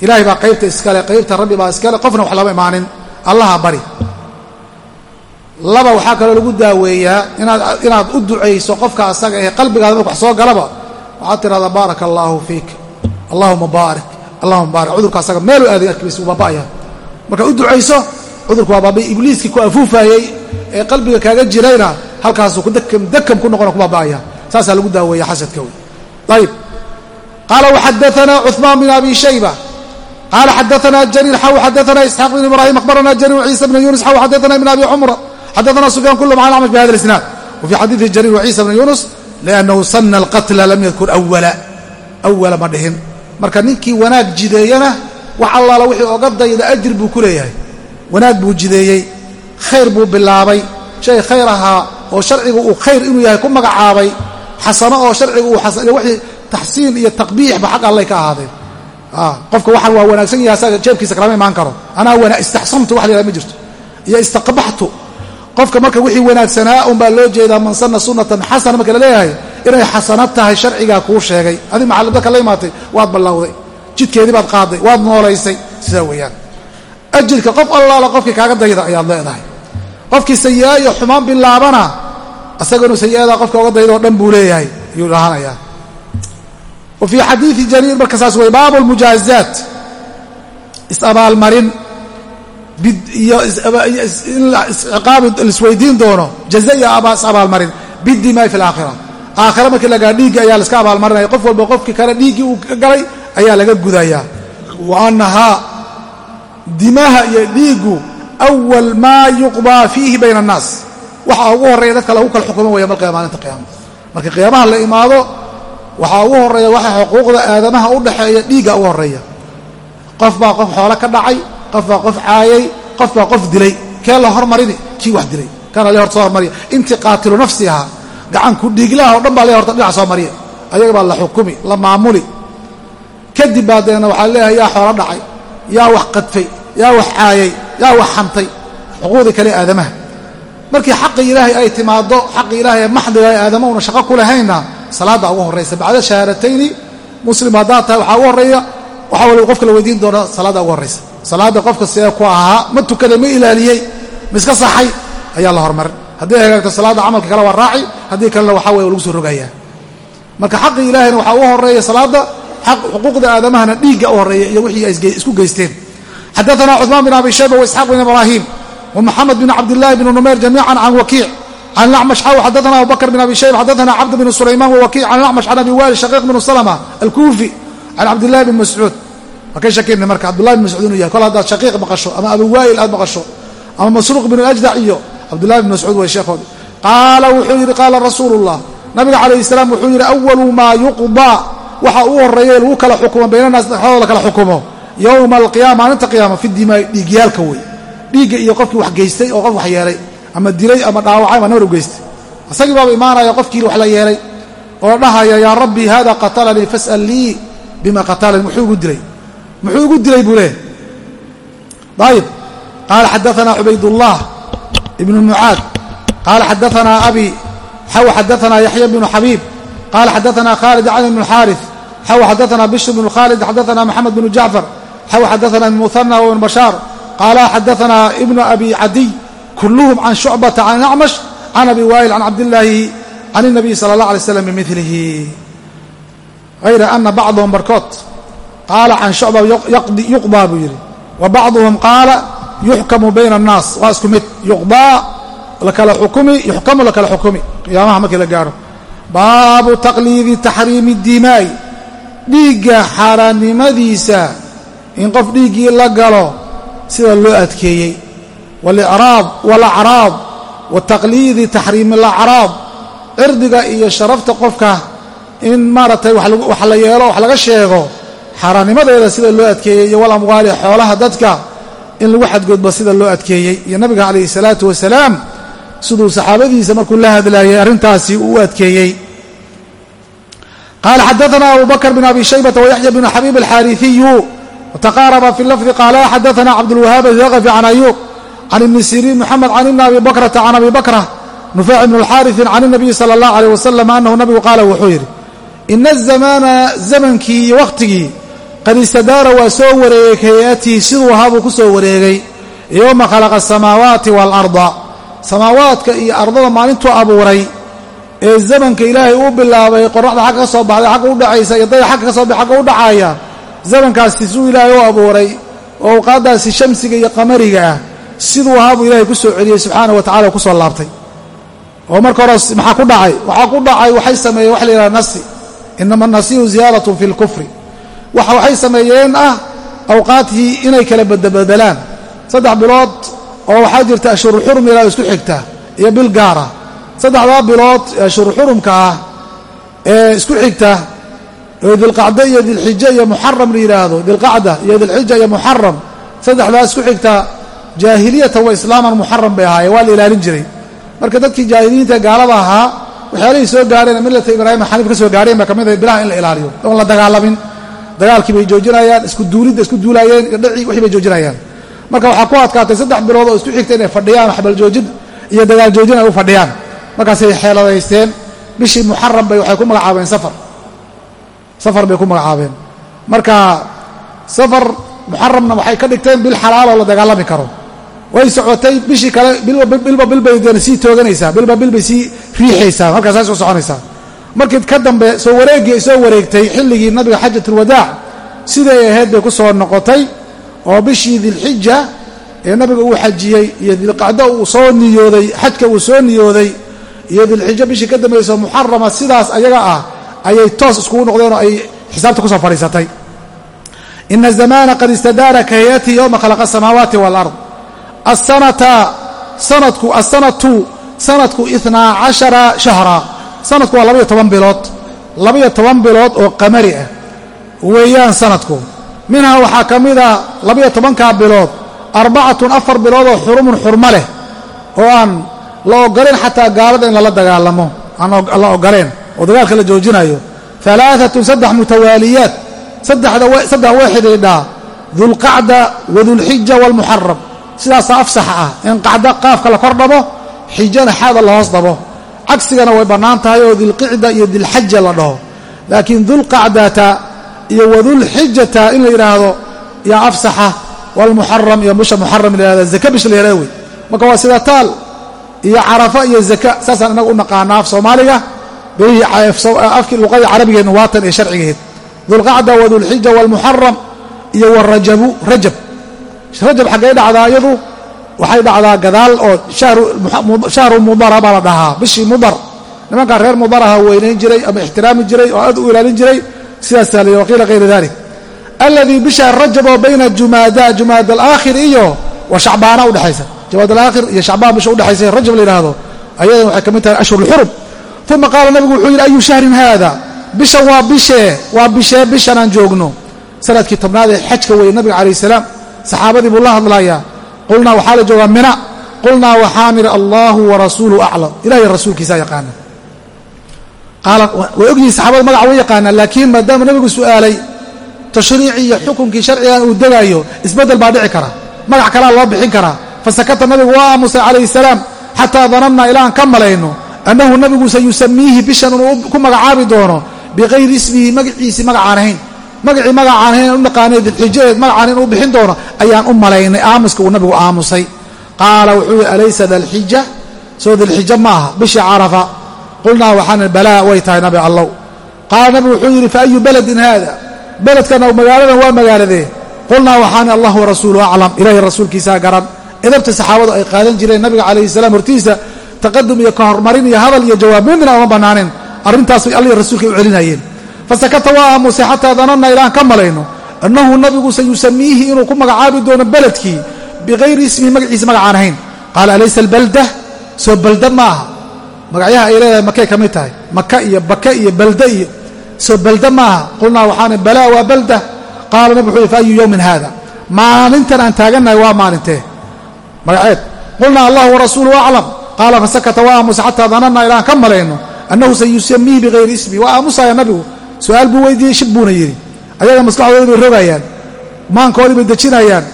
ilahay baa qaybta iskale qaybta rabbi baa iskale qofna wax lama imaanin allaha bari laba waxaa kaloo lagu daaweeyaa inaad u ducayso qofka asaga ee qalbigaada marka wax soo galaba waxaad tidhahdaa baaraka allaahu fiik allahuma baarik allahuma baarik cudurka asaga meelu aaday arkibaysa uu baaba'aya markaad u ducayso cudurku waa ku afuufayey ee qalbiga kaaga jirayna halkaasuu dakam ku noqona ku baaba'aya saasaa lagu daaweeya xasadka wey ayib qaala waxadaana cuثmaan bin abi shayba. Qaala xadaana jariir xaw xadaana isxaaq bin ibrahim akhbarana jariir ciisa bn yunus xaw xadaana ibn abi cumra. Xadaana sufyaan kulum can acmash bihada isnaad. Wa fii xadiidi jariir waciisa bn yunus liannahu sana alqatla lam yadkur awala awala ma dhihin. Marka ninkii wanaag jideeyana wax allaala wixii oga dayda ajir buu ku leeyahay. Wanaag buu jideeyey khayr buu bilaabay shay khayr ahaa oo sharcigu uu khayr inuu yahay ku magacaabay xasano oo sharcigu uu wixii taxsiin iyo taqbiixba xaq allay ka ahaadeen. Qofka waxaan waa wanaagsan yahay asaga jeebkiisa kalama imaan karo. Anaa istaxsamtu wax la yhaha ma jirto. Iyo istaqbaxtu. Qofka marka wixii wanaagsanaa unbaa loo jeedaa man sanna xasana marka la inay xasano tahay sharcigaa kuu sheegay. Adig macallimdaka la imaatay waad ballawday. Jidkeedii baad qaaday waad noolaysay. Sidaa weeyaan. Ajirka qof allaala qofkii kaaga dayda ayaad leedahay qofkii sayi'a iyo xumaan bilaabana asaganu sayi'ada qofka oga dayda oo dhan buu leeyahay ayuu dhahanayaa wa fii xadiidi jariir marka saas wey baabu lmujaazaat is-abaalmarin iyo isciqaabi laisweydiin doono jaza iyo is-abaalmarin bidimaai fi alaakhira aakhira. Markii lagaa dhiigga ayaa laiska abaalmarinaya qof walba qofkii kale dhiiggii uu ka galay ayaa laga gudayaa. Wa annahaa dimaha iyo dhiiggu awal maa yuqdaa fiihi bayna annaas waxaa ugu horreeya dadka lagu kala xukumo waya malqiya maalinta qiyaama marka qiyaamaha la imaado waxaa ugu horreeya waxa xuquuqda aadamaha u dhexeeya dhiigga ugu horreeya qof baa qof xoolo ka dhacay qof baa qof caayay qof baa qof dilay kee la hormarini kii wax dilay kana le horta soo hormariya intii qaatilu nafsi ahaa gacanku dhiiglaha o dhan baa le horta dhinac soo mariya ayaga baa la xukumi la maamuli kadib baa deena waxaa leeyahay yaa xoolo dhacay yaa wax qadfay yaa wax caayay yaa wax xantay xuquuqdii kale aadamaha. Markii xaqi ilaahay ay timaado xaqi ilaahay maxdiga aadama una shaqo ku lahaynna salaadda ugu horraysa bacda shahaadatayni muslim haddaad tahay waxaa ugu horreeya waxaa waliba qofka la weydiin doona salaadda ugu horraysa salaadda qofka see ku ahaa ma tukaday ma ilaaliyey ma saxay ayaa la hormarin hadday hagaagto salaadda camalka kale waa raaci haddii kalena waxaa weye lagu soo rogayaa. Marka xaqi ilaahayna waxaa ugu horreeya salaadda xuquuqda aadamahana dhiigga u horreeya iyo wixii ay isku geysteen xadaana cuثmaan bin abi shayba waisxaaq bin ibraahim wmuxamed bin cabdillahi bn numayr jamiica can wakiic can acmash xaw xadaana abubakr bin abi shayba xadaana cabd bn sulayman wawakiic can acmash can abi waali shaqiiq bn slma alkuufi can cabdillahi bn mascuud waa kay shakina marka cabdullahi bin mascuud inuu yahay kol haddaad shaqiiq maqasho ama abi waa'il aad maqasho ama masruuq bin ajdac iyo cabdullahi bin mascuud way sheekhoodi qaala wuxuu yidhi qaala rasuulu llah nabiga calayh salaam wuxuu yidhi awalu maa yuqdaa waxa uu horreeya lagu kala xukumo baynanaas dhexdooda la kala xukumo yowma alqiyama maalinta qiyaama fi dimaai dhiigyaalka wey dhiigga iyo qofkii wax geystay oo qof wax yeelay ama dilay ama dhaawacay ama nabar u geystay isagii baaba imaanaya qofkii wax la yeelay oo dhahaya yaa rabbi hada qatalanii fas'al lii bima qatalanii muxuu igu dilay muxuu igu dilay buu leehay ayib qaala xadaana cubaydullah ibnu mucaad qaala xadaana abi xaw xadaana yaxya bnu xabiib qaala xadaana khaalid can bn xaarif xaw xadaana bishr bnu khaalid bnu xaw xadaana ibn muhana wibn bashaar qaala xadaana ibnu abi cadiy kulluhum can shucbata can acmash can abi waa'il can cabdillaahi can الnabiy sala اllah alay slam bimilihi hayra ana bacdahum barkood qaala can shucba yuqdaa buu yidhi wa bacduhum qaala yuxkamu bayna الnaas waa isku mid yuqdaa lakala xukumi yuxkamu lakala xukumi qiyaamaha markii la gaaro baabu taqliidi taxriimi اdimaa'i dhiigga xaaraannimadiisa in qof dhiiggii la galo sida loo adkeeyey. Walacraab wa taqliidi taxriimi alacraab cirdiga iyo sharafta qofka in maaragtay wax la yeelo wax laga sheego xaaraannimadeeda sida loo adkeeyey iyo wal amwaali xoolaha dadka in lagu xadgudbo sida loo adkeeyey. Iyo nabiga calayhi salaatu wasalaam siduu saxaabadiisa markuu la hadlaayay arrintaasi uu u adkeeyey. Qaala xadaana abu bakr bn abi shaybata wayaxya bn xabiib alxaariثiyu wtaqaaraba fi lafdi qaala xadaana cabdulwahaab athaqafi can ayuub can ibni siriin moxamed can ibni abi bakrata can abi bakra nufaac ibn اlxaariثi can الnabiyi salى اllah alيh wasalam anahu nabigu qaala wuxuu yidhi ina azamaana zamankii iyo wakhtigii qad istadaara waa soo wareegay kayatii siduu ahaa buu ku soo wareegay yowma khalaqa asamaawaati waalarda samaawaadka iyo ardada maalintuu abuuray ee zamanka ilaahay uu bilaabay qoraxda xagga ka soo baxday xagga u dhacaysa iyo daya xagga ka soo baxay xagga u dhacaaya zamankaasi siduu ilaahay u abuuray oo awqaaddaasi shamsiga iyo qamariga ah siduu ahaa buu ilaahay ku soo celiyey subxaana wa tacala ku soo laabtay. oo marka hore maxaa ku dhacay? Waxaa ku dhacay waxay sameeyeen waxa la yidhaha nasi. Inama nasiyu ziyaaratun fi lkufri waxa waxay sameeyeen ah awqaadtii inay kala badbedelaan saddex bilood oo waxaa jirta ashhuru xurum ilaa isku xigta iyo bil gaara. Saddexdaa bilood ee ashhuru xurumka ah ee isku xigta oo dilqacda iyo dilxija iyo muxaram la yidhaahdo dilqacda iyo dilxija iyo muxaram saddexdaa isku xigta jaahiliyatan wa islaaman muxaram bay ahaayeen. Waa la ilaalin jiray. Marka dadkii jaahiliyiinta gaalada ahaa waxyaalihii soo gaareen millata ibraahim xaniif ka soo gaareen baa ka mid ah bilaha in la ilaaliyo. Oon la dagaalamin dagaalkii bay joojinayaan isku duulidda isku duulaayeen dhacii wixii bay joojinayaan. Marka waxaa ku adkaatay saddex bilood oo isku xigta inay fadhiyaan xabal joojin iyo dagaal joojin ay u fadhiyaan. Markaasay xeeladaysteen bishii muxaram bay waxay ku magacaabeen safar safar bay ku magacaabeen. Marka safar muxaramna waxay ka dhigteen bil xalaaloo la dagaalami karo. Way socotay bishii kale bilba bilbay sii tooganaysaa bilba bilbay sii riixaysaa halkaasaa soo soconaysaa. Markii ka dambe soo wareeggii ay soo wareegtay xilligii nabiga xajatulwadaac siday ahayd bay ku soo noqotay oo bishii dilxija ee nabiga uu xajiyey iyo dilqacdo uu soo niyooday xajka uu soo niyooday iyo dilxijo bishii ka dambayso muxarama sidaas ayaga ah ayay toos iskugu noqdeen oo ay xisaabta ku soo fadhiisatay. Ina zamana qad istadaara kahayati yowma khalaqa asamaawaati waalard asanata sanadku asanatu sanadku inaa cashara shahra. Sanadku waa labaiyo toban bilood. Labaiyo toban bilood oo qamari ah. Weeyaan sanadku. Minhaa waxaa ka mida labaiyo tobankaa bilood. Arbacatun afar bilood oo xurumun xurmo leh oo aan la ogoleen xataa gaalada in lala dagaalamo. Aan la ogoleen oo dagaalka la joojinayo alaaatun saddex mutawaaliyaat. Saddex way xidhiidhaa dulqacda wadulxija waalmuxaram sidaasaa afsaxa ah. In qacda qaafka la kor dhabo xijana xaada la hoos dhabo. Cagsigana way bannaan tahay oo dilqicda iyo dilxaja la dhaho. Laakiin dulqacdata iyo wadulxijata in la yidhaahdo yaa afsaxa. Waalmuxaram iyo bisha muxaram la yihahda zaka bisha la yihahda wey. Marka waa sida taal iyo carafa iyo zaka saasaan inaga u naqaana af soomaaliga afkii luqadii carabigeenna waatan ee sharcigaheed dulqacda wadulxija waalmuxaram iyo warajabu rajab. Rajab xaggay dhacdaa iyadu waxay dhacdaa gadaal oo shahru mudara baa la dhahaa bishii mudar. Nimankaa reer mudaraha weynayn jiray ama ixtiraami jiray oo aad u ilaalin jiray sidaasaa la waqiila hayra dalik alladii bisha rajab oo bayna jumaada jumaad alaakhir iyo wa shacbaana udhexaysa jumaad alaakhir iyo shacbaan bisha udhexaysa rajab la yidhaahdo. Ayadan waxay ka mid tahay ashhur lxurum uma qaala nabigu wuxuu yidhi ayu shahrin haada bishan waa bishee waa bishee bishan aan joogno. Sanadkii tobnaad ee xajka weeye nabiga calayh salaam saxaabadii buu la hadlayaa. Qulnaa waxaa la joogaa mina. Qulnaa waxaan idhi allaahu warasuuluhu aclam. Ilahay rasuulkiisaa yaqaana qaala way ogyihiin saxaabada magaca way yaqaanaan laakiin maadaama nabigu su'aalay tashriicii iyo xukunkii sharcigan uu degaayo isbeddel baa dhici kara magac kalaa loo bixin karaa. Fasakata nabigu waa aamusay calayhi salaam xataa danannaa ilaan ka malayno annahu nabigu sayusamiihi bishan inuu ku magacaabi doono biqayri ismihi magaciisii magacaan ahayn. Magacii magacaan ahayn u naqaanay dilxijadeed magacaan inuu bixin doono ayaan u malaynay aamuska uu nabigu aamusay. Qaala wuxuu yihi alaysa dalxija soo dilxija ma aha bishii carafa. Qulnaa waxaan balaa way tahay nabi allow. Qaala nabigu wuxuu yidhi fa ayu beledin haada? Beledkan magaaladan waa magaaladee. Qulnaa waxaan allah warasuulu aclam. Ilaahay rasuulkiisaa garan. Edabta saxaabadu ay qaadan jireen nabiga calayhi hortiisa taqadum iyo ka hormarin iyo hadal iyo jawaab midna uma bannaaneen arrintaas bay alla rasuulkay u celinayeen. Fasakata waa aamusay xataa dananna ilaan ka malayno annahu nabigu sayusamiihi inuu ku magacaabi doono beledkii biqayri ismihi magaciisa magacaan ahayn. Qaala alaysa albalda? Soo balda ma aha. Magacyaha ay leedahay makay ka mid tahay. Maka iyo baka iyo balda iyo soo balda ma aha. Qulnaa waxaana balaa waa balda. Qaala nabig wuxuu yhi fa ayu yowmin haada maalintan aan taagannahay waa maalintee. Magaceed qulnaa allah warasuuluhu aclam qaala fasakata waa aamusa xataa dananna ilaan ka malayno annahu sayusamiihi bikayri ismi. Waa aamusaya nabigu su'aal buu weydiiyey shib buuna yidhi. Ayaga maskaxdoodii bay rogayaan maankoodii bay dejinayaan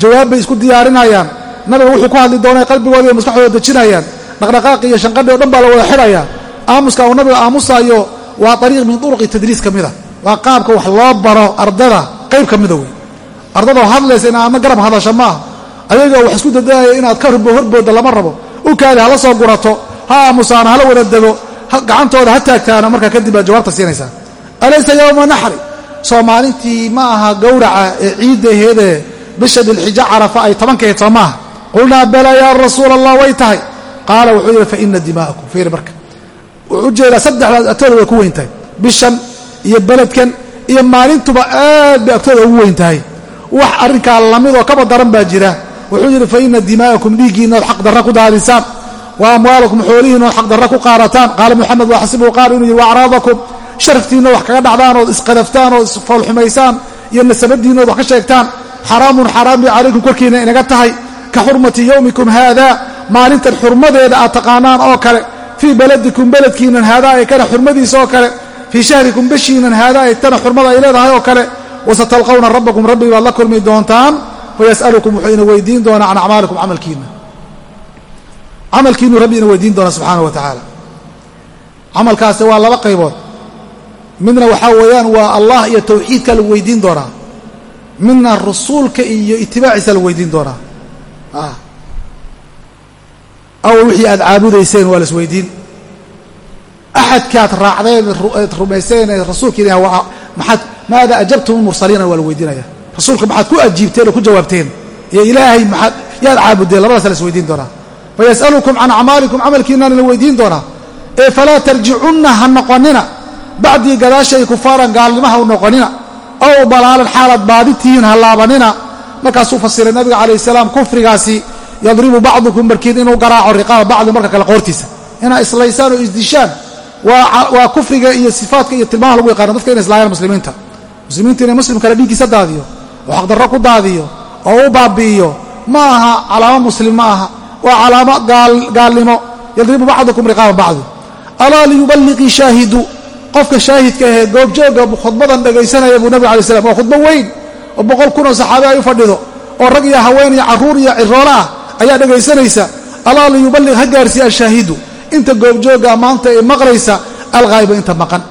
jawaab bay isku diyaarinayaan. Nabiga wuxuu ku hadli doonay qalbigoodii maskaxdooda dejinayaan. Dhaqdhaqaaqi iyo shanqadhi o dhan baa la wada xidhayaa aamuska uu nabiga aamusaayo waa ariiq min turuqi tadriis ka mida waa qaabka wax loo baro ardada qayb ka mida wey ardadoo hadlaysa in aadna garab hadasha maaha. Ayagoo wax isku dadaaya inaad ka horboodda lama rabo u kaadi hala soo gurato ha aamusaana hala wada dego gacantooda ha taagtaana markaa kadib baad jawaabta siinaysaa. Alaysa yowma naxri? Soo maalintii ma aha gowraca ee ciiddaheedee bisha dilxija carafa ay tobankaheed soo maaha qulnaa balaa yaa rasuula allah way tahay. Qaala wuxuu yidhi faina dimaa'akum fiiri marka. Wuxuu u jeedaa saddexdaas agtooda way ku weyn tahay. Bishan iyo beledkan iyo maalintuba aad bay agtooda ugu weyn tahay. Wax arrinkaa lamidoo kaba daran baa jira wuxuu yidhi faina dimaa'akum dhiiggiinnaod xaq darra ku daadisaan wa amwaalakum xoolihiinood xaq darra ku qaarataan. Qaala muxamed waa xasibuhu qaal inuu yidhi wa acraadakum. Sharaftiinnood wax kaga dhacdaan ood isqadaftaan ood isfoolxumaysaan iyo nasabadiinnood wax ka sheegtaan. Xaraamun xaraam bay calaykum korkiina inaga tahay. Ka xurmati yowmikum haada maalintan xurmadeeda aad taqaanaan oo kale. Fii beladikum beledkiinan haadaa ay kana xurmadiisa oo kale. Fii shahrikum beshiinan haadaa ay tana xurmada ay leedahay oo kale. Wasatalqawna rabbakum rabbi baad la kulmi doontaan wayas'alukum wuxuu ina weydiin doonaa can acmaalikum camalkiina camalkiinu rabbi ina weydiin doonaa subxaana wa tacaala. Camalkaasi waa laba qaybood. Midna waxaa weeyaan waa allah iyo tawxiidka lagu weydiin doonaa. Midna rasuulka iyo itibaaciisa lagu weydiin doonaa. Aw wixii aad caabudayseen waa las weydiin. Axadkaad raacdeen rumayseen ee rasuulka ilaah waa maxaad maada ajabtum mursaliina waa la weydiinaya rasuulka maxaad ku ajiibteen oo ku jawaabteen? Iyo ilaahay maxaad yaad caabudeen labadaas las weydiin doonaa. Fayas'alukum can acmaalikum camalkiinana la weydiin doonaa. Ee falaa tarjicunna ha noqonina. Bacdii gadaashay kufaaran gaalnimaha u noqonina. Ow balaalan xaalaad baaditihiin ha laabanina. Markaasuu fasiray nabiga calayh salaam kufrigaasi yadribu bacdukum markiin inuu garaaco riqaaba bacdi marka kale qoortiisa. Inaa islaysaan oo isdishaan waa kufriga iyo sifaadka iyo tilmaamaha lagu yaqaano dadka inay islaayaan muslimiinta. Muslimiinta inay muslim kale dhiiggiisa daadiyo oo xaqdarro ku daadiyo oo u baabi'iyo. Ma aha calaamo muslim ma aha. Waa calaamo gaalnimo. Yadribu bacdukum riqaaba bacdi alaa liyuballiqii shaahidu? Qofka shaahidka ahee goobjooga khudbadan dhegaysanaya buu nabig alay slam waa khudbo weyn oo boqol kunoo saxaabe ay u fadhido. Oo rag iyo haween iyo carruur iyo ciroolo ah ayaa dhegaysanaysa alaa liyuballiq ha gaarsiiya ashaahidu inta goobjooga maanta ee maqlaysa alghaa'iba inta maqan.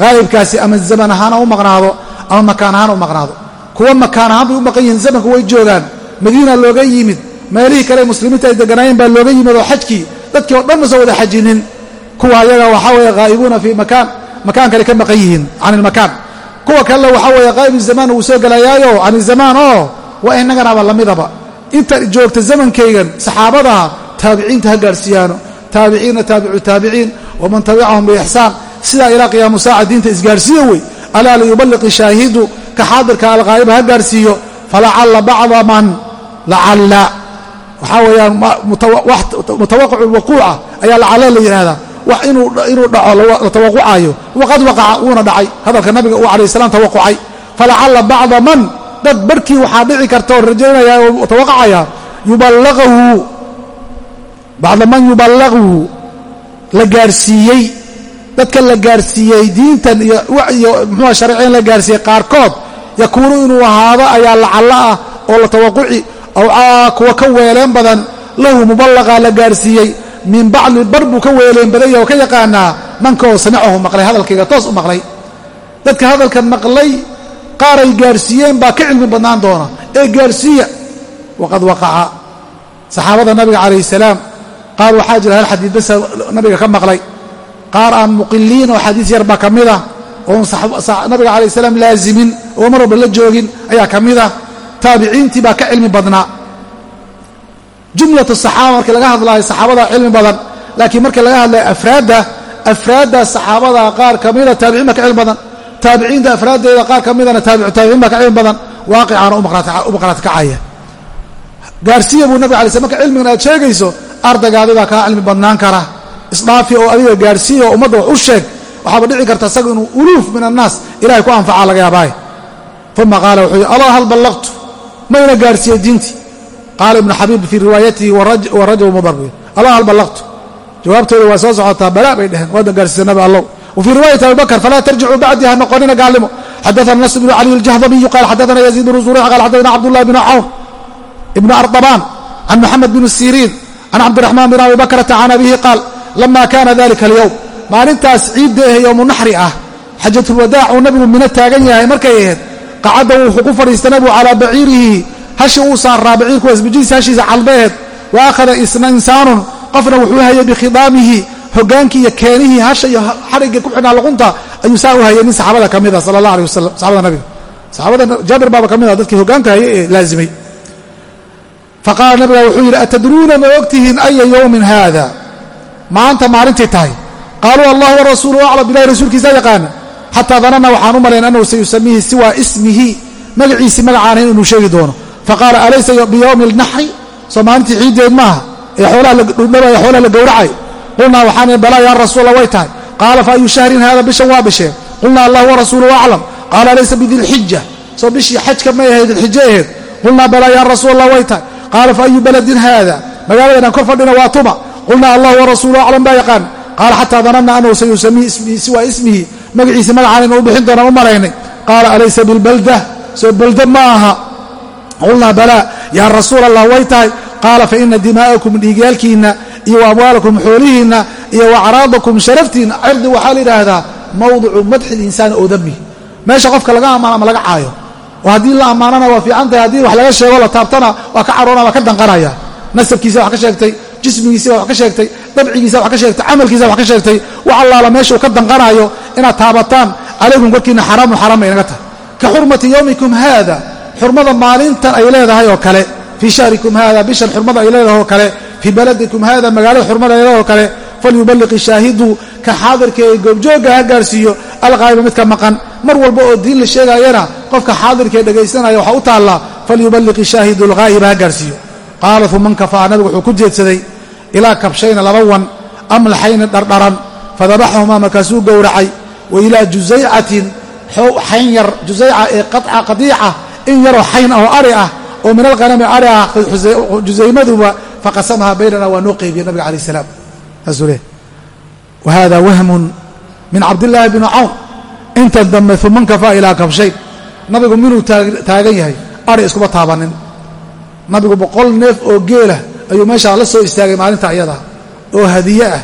Haa'ibkaasi ama zaman ahaan ha u maqnaado ama makaan ahaan u maqnaado kuwa makaan ahaan bay u maqan yihiin zamanka way joogaan. Madiina looga yimid meelihii kale muslimiinta ay deganaayeen baa looga yimid oo xajkii dadkii oo dhan masa wada xajinin. Kuwa ayaga waxaa weeye haa'ibuuna fii makaan makaan kale ka maqan yihiin can ilmakaan kuwa kalena waxaa weeye qaa'ib zamaan wuu soo gelayaayo can izamaan oo waa inaganaba lamidaba. Inta joogta zamankaygan saxaabadaha taabiciinta ha gaarsiiyaano. Taabiciina taabicu taabiciin waman tabicahum biixsaan sidaa ilaa qiyaamu saaca diinta isgaarsiiyo wey. Alaa liyuballiqi shaahidu ka xaadirka alghaa'iba ha gaarsiiyo falacalla bacda man lacalla. Waxaa weeyaan mutawaqicu lwaquuca ayaa lacalla la yidhahdaa wax inuu dhaco la tawaqucayo waqad waqaca wuuna dhacay. Hadalka nabiga uu alayh salaam tawaqucay falacalla bacda man dad barhkii waxaa dhici karta oo rajaynaya oo tawaqacaya yuballaqahu bacda man yuballaqhu la gaarsiiyey dadka la gaarsiiyey diintan iyo muxua sharciyan la gaarsiiyey qaarkood yakuunu inuu ahaado ayaa lacalla ah oo la tawaquci awcaa kuwa ka weeleen badan lahu muballaqa la gaarsiiyey min bacdi bar buu ka weeleen badanya oo ka yaqaanaa manka oo samicahu maqlay hadalkayga toos u maqlay. Dadka hadalkan maqlay qaaray gaarsiiyeen baa ka cilmi badnaan doona ee gaarsiiya waqad waqaca. Saxaabada nabiga calayh salaam qaar waxaa jira hal xadiid nabiga ka maqlay qaar aan muqiliin oo xadiis yar baa ka mid ah oon nabiga calayh salaam laazimin oo mar walba la joogin ayaa ka mid ah. Taabiciintii baa ka cilmi badnaa. Jumlatu saxaaba markii laga hadlaayo saxaabadaa cilmi badan laakiin markii laga hadlayo afraadda afraadda saxaabada qaar ka mida taabiciin baa ka cilmi badan. Taabiciinta afraaddeeda qaar ka midana taabiciin baa ka cilmi badan. Waaqicaana u maqraati kacaya gaarsiiya buu nabig alay sl marka cilmigan aad sheegayso ardaygaadi baa kaa cilmi badnaan kara isdhaafi oo adiga gaarsiiya oo ummadda wax u sheeg waxaaba dhici karta isaga inuu uluuf min annaas ilahay ku anfacaa laga yaabaaye uma qaala wuxuu yidhi allah hal ballaqtu? Mayna gaarsiiyey diintii qaala ibnu xabiib fii riwaayatihi wa rajab mudar allah hal ballaqtu? Jawaabtooda waa soo socotaa balaa bay dheheen waadna gaarsiisay nabi allow. Wfii riwaayati abi bakr falaa tarjicuu bacdii ha noqonina gaalnimo. Xadaana nas bnu cali aljahdamiyu qaal xadaana yaziid bnu zureyx qaal xadaana cabdullahi bnu cawn ibnu ardabaan can moxamed bn siriin can cabdiraxmaan bin abi bakrata can abihi qaal lama kana dalika alyowm maalintaas ciidda ahe yowmu naxri ah xajatulwadaac uu nabigu mino taagan yahay markay ahayd qacadda wuxuu ku fadhiista nabigu calaa baciirihi hashi uu saaraa baciirku wasbijinsi hashiisa calbeed wa akhada insaanun qofna wuxuu hayay bikhidaamihi hogaankii iyo keenihii hasha iyo xarigga ku xidhnaa luqunta ayuu saa u hayay nin saxaabada ka mid a sala allah aleh wasalam saxabada nabiga saxaabada jaabir baaba ka mid ah dadkii hogaanka hayay ee laazimay faqaala nabiga wuxuu yidhi atadruuna ma ogtihiin aya yowmin haada maanta maalintay tahay. Qaaluu allah warasuulu aclam bilahi rasuulkiisa yaqaana xataa danana waxaan u malayn annahu sayusamiihi siwaa ismihi. Magaciisii magacaan ahayn inuu sheegi doono. Faqaala alaysa biyowmi alnaxri soo maalintii ciiddeed maaha ee xoolaha la dhudhabaya xoolaha la gowracay. Qulnaa waxaan balaa yaa rasuula way tahay. Qaala fa ayu shahrin hada bishan waa bisheen? Qulnaa allah warasuulu aclam. Qaala alaysa bidilxija soo bishii xajka may ahayd dilxije ahayd. Qulnaa balaa yaa rasuul allah way tahay. Qaala fa ayu baladin haada? Magaaladan aan kor fadhina waa tuma qulnaa allah warasuulu aclam baa yaqaan qaala xataa danana anahu sayusamiihi siwaa ismihi magaciisa magacaan inuu bixin doonaan u malaynay qaala alaysa bilbalda soo balda ma aha qulnaa balaa yaa rasuul allah way tahay qaala faina dimaa'akum dhiigyaalkiinna iyo wa amwaalakum xoolihiinna iyo wa acraadakum sharaftiinna cirdi waxaa la yidhaahdaa mawdicu madxi linsaani oo dambihi meesha qofka laga ammaano ama laga caayo haddii la ammaanana waa fiican tahay haddii wax laga sheego la taabtana waa ka caroona waa ka danqanaya nasabkiisa wax ka sheegtay jismigiisiba wax ka sheegtay dabcigiisa wax ka sheegtay camalkiisa wax ka sheegtay wax allaala meeshuu ka danqanayo inaad taabataan calaykum korkiina xaraamun xaraam inaga tahay. Ka xurmati yowmikum haada xurmada maalintan ay leedahay oo kale fii shahrikum haada bishan xurmada ay leedahay oo kale fii baladikum haada magaalada xurmada ay leedahay oo kale falyuballiqi shaahidu ka xaadirka ee goobjoogga ha gaarsiiyo alqaa'iba midka maqan. Mar walba oo diin la sheegayana qofka xaadirka ee dhegaysanaya u taallaa falyuballiqi shaahidu alghaa'iba ha gaarsiiyo. Qaala uma nkafaa nabigu wuxuu ku jeedsaday ilaa kabshayna laba wan amlaxayni dhardharan fadabaxahumaa markaasuu gowracay wa ilaa jusaycatin xayn yar jusayca ee qadiica in yaroo xayn ah oo ari ah oo min alqanami ari ah jusaymaduba faqasamaha baynana waa noo qeybiya nabiga alayh salaam. Saasuu leh. Wa wahmun min cabdillaahi bni cawn intan dambe uma nkafaa ilaa kabshayn nabigu minuu taagan yahay ari iskuma taabanin. Nabigu boqol neef oo geelah ayuu meeshaa la soo istaagay maalinta iyada oo hadiye ah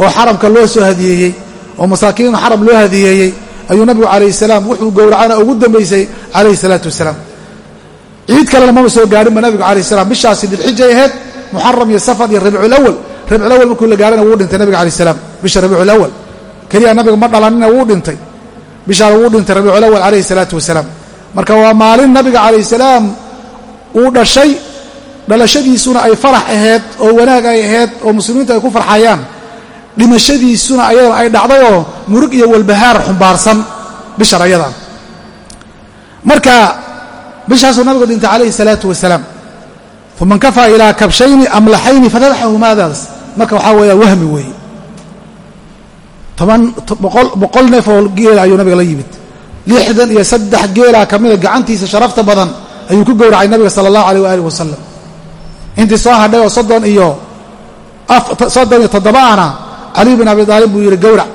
oo xaramka loo soo hadiyeeyey oo masaakiin xaram loo hadiyeeyey ayuu nabigu calayhi salaam wuxuu gowracana ugu dambaysay calayhi salaatu wasalaam. Ciid kalena mama soo gaarinba nabigu calayh salam bishaasi dilxijay ahayd muxaram iyo safar iyo rabculawal rabculawal markuu la gaarana wuu dhintay nabiga calayh salaam. Bisha rabiculawal keliya nabiga ma dhalanina wuu dhintay. Bishaana wuu dhintay rabiculawal calayhi salaatu wasalaam. Marka waa maalin nabiga calayh salaam uu dhashay dhalashadiisuna ay farax ahayd oo wanaag ay ahayd oo muslimiintu ay ku farxayaan. Dhimashadiisuna ayadana ay dhacdayoo murug iyo walbahaar xumbaarsan bishan ayadan marka bishaasuu nabigu dhintay calayhi salaatu wasalaam. Uma nkafaa ilaa kabshayni amlaxayni fadabaxahumaadaas marka waxaa weeya wahmi weeye boqol neef oo geela ayuu nabiga la yimid. Lixdan iyo saddex geela ka mida gacantiisa sharafta badan ayuu ku gowracay nabiga sala allahu aleyh waaalih wasalam intii soo hadhay oo soddon iyo soddon iyo toddobaana caliy bin abi aalib buu yidhi gowrac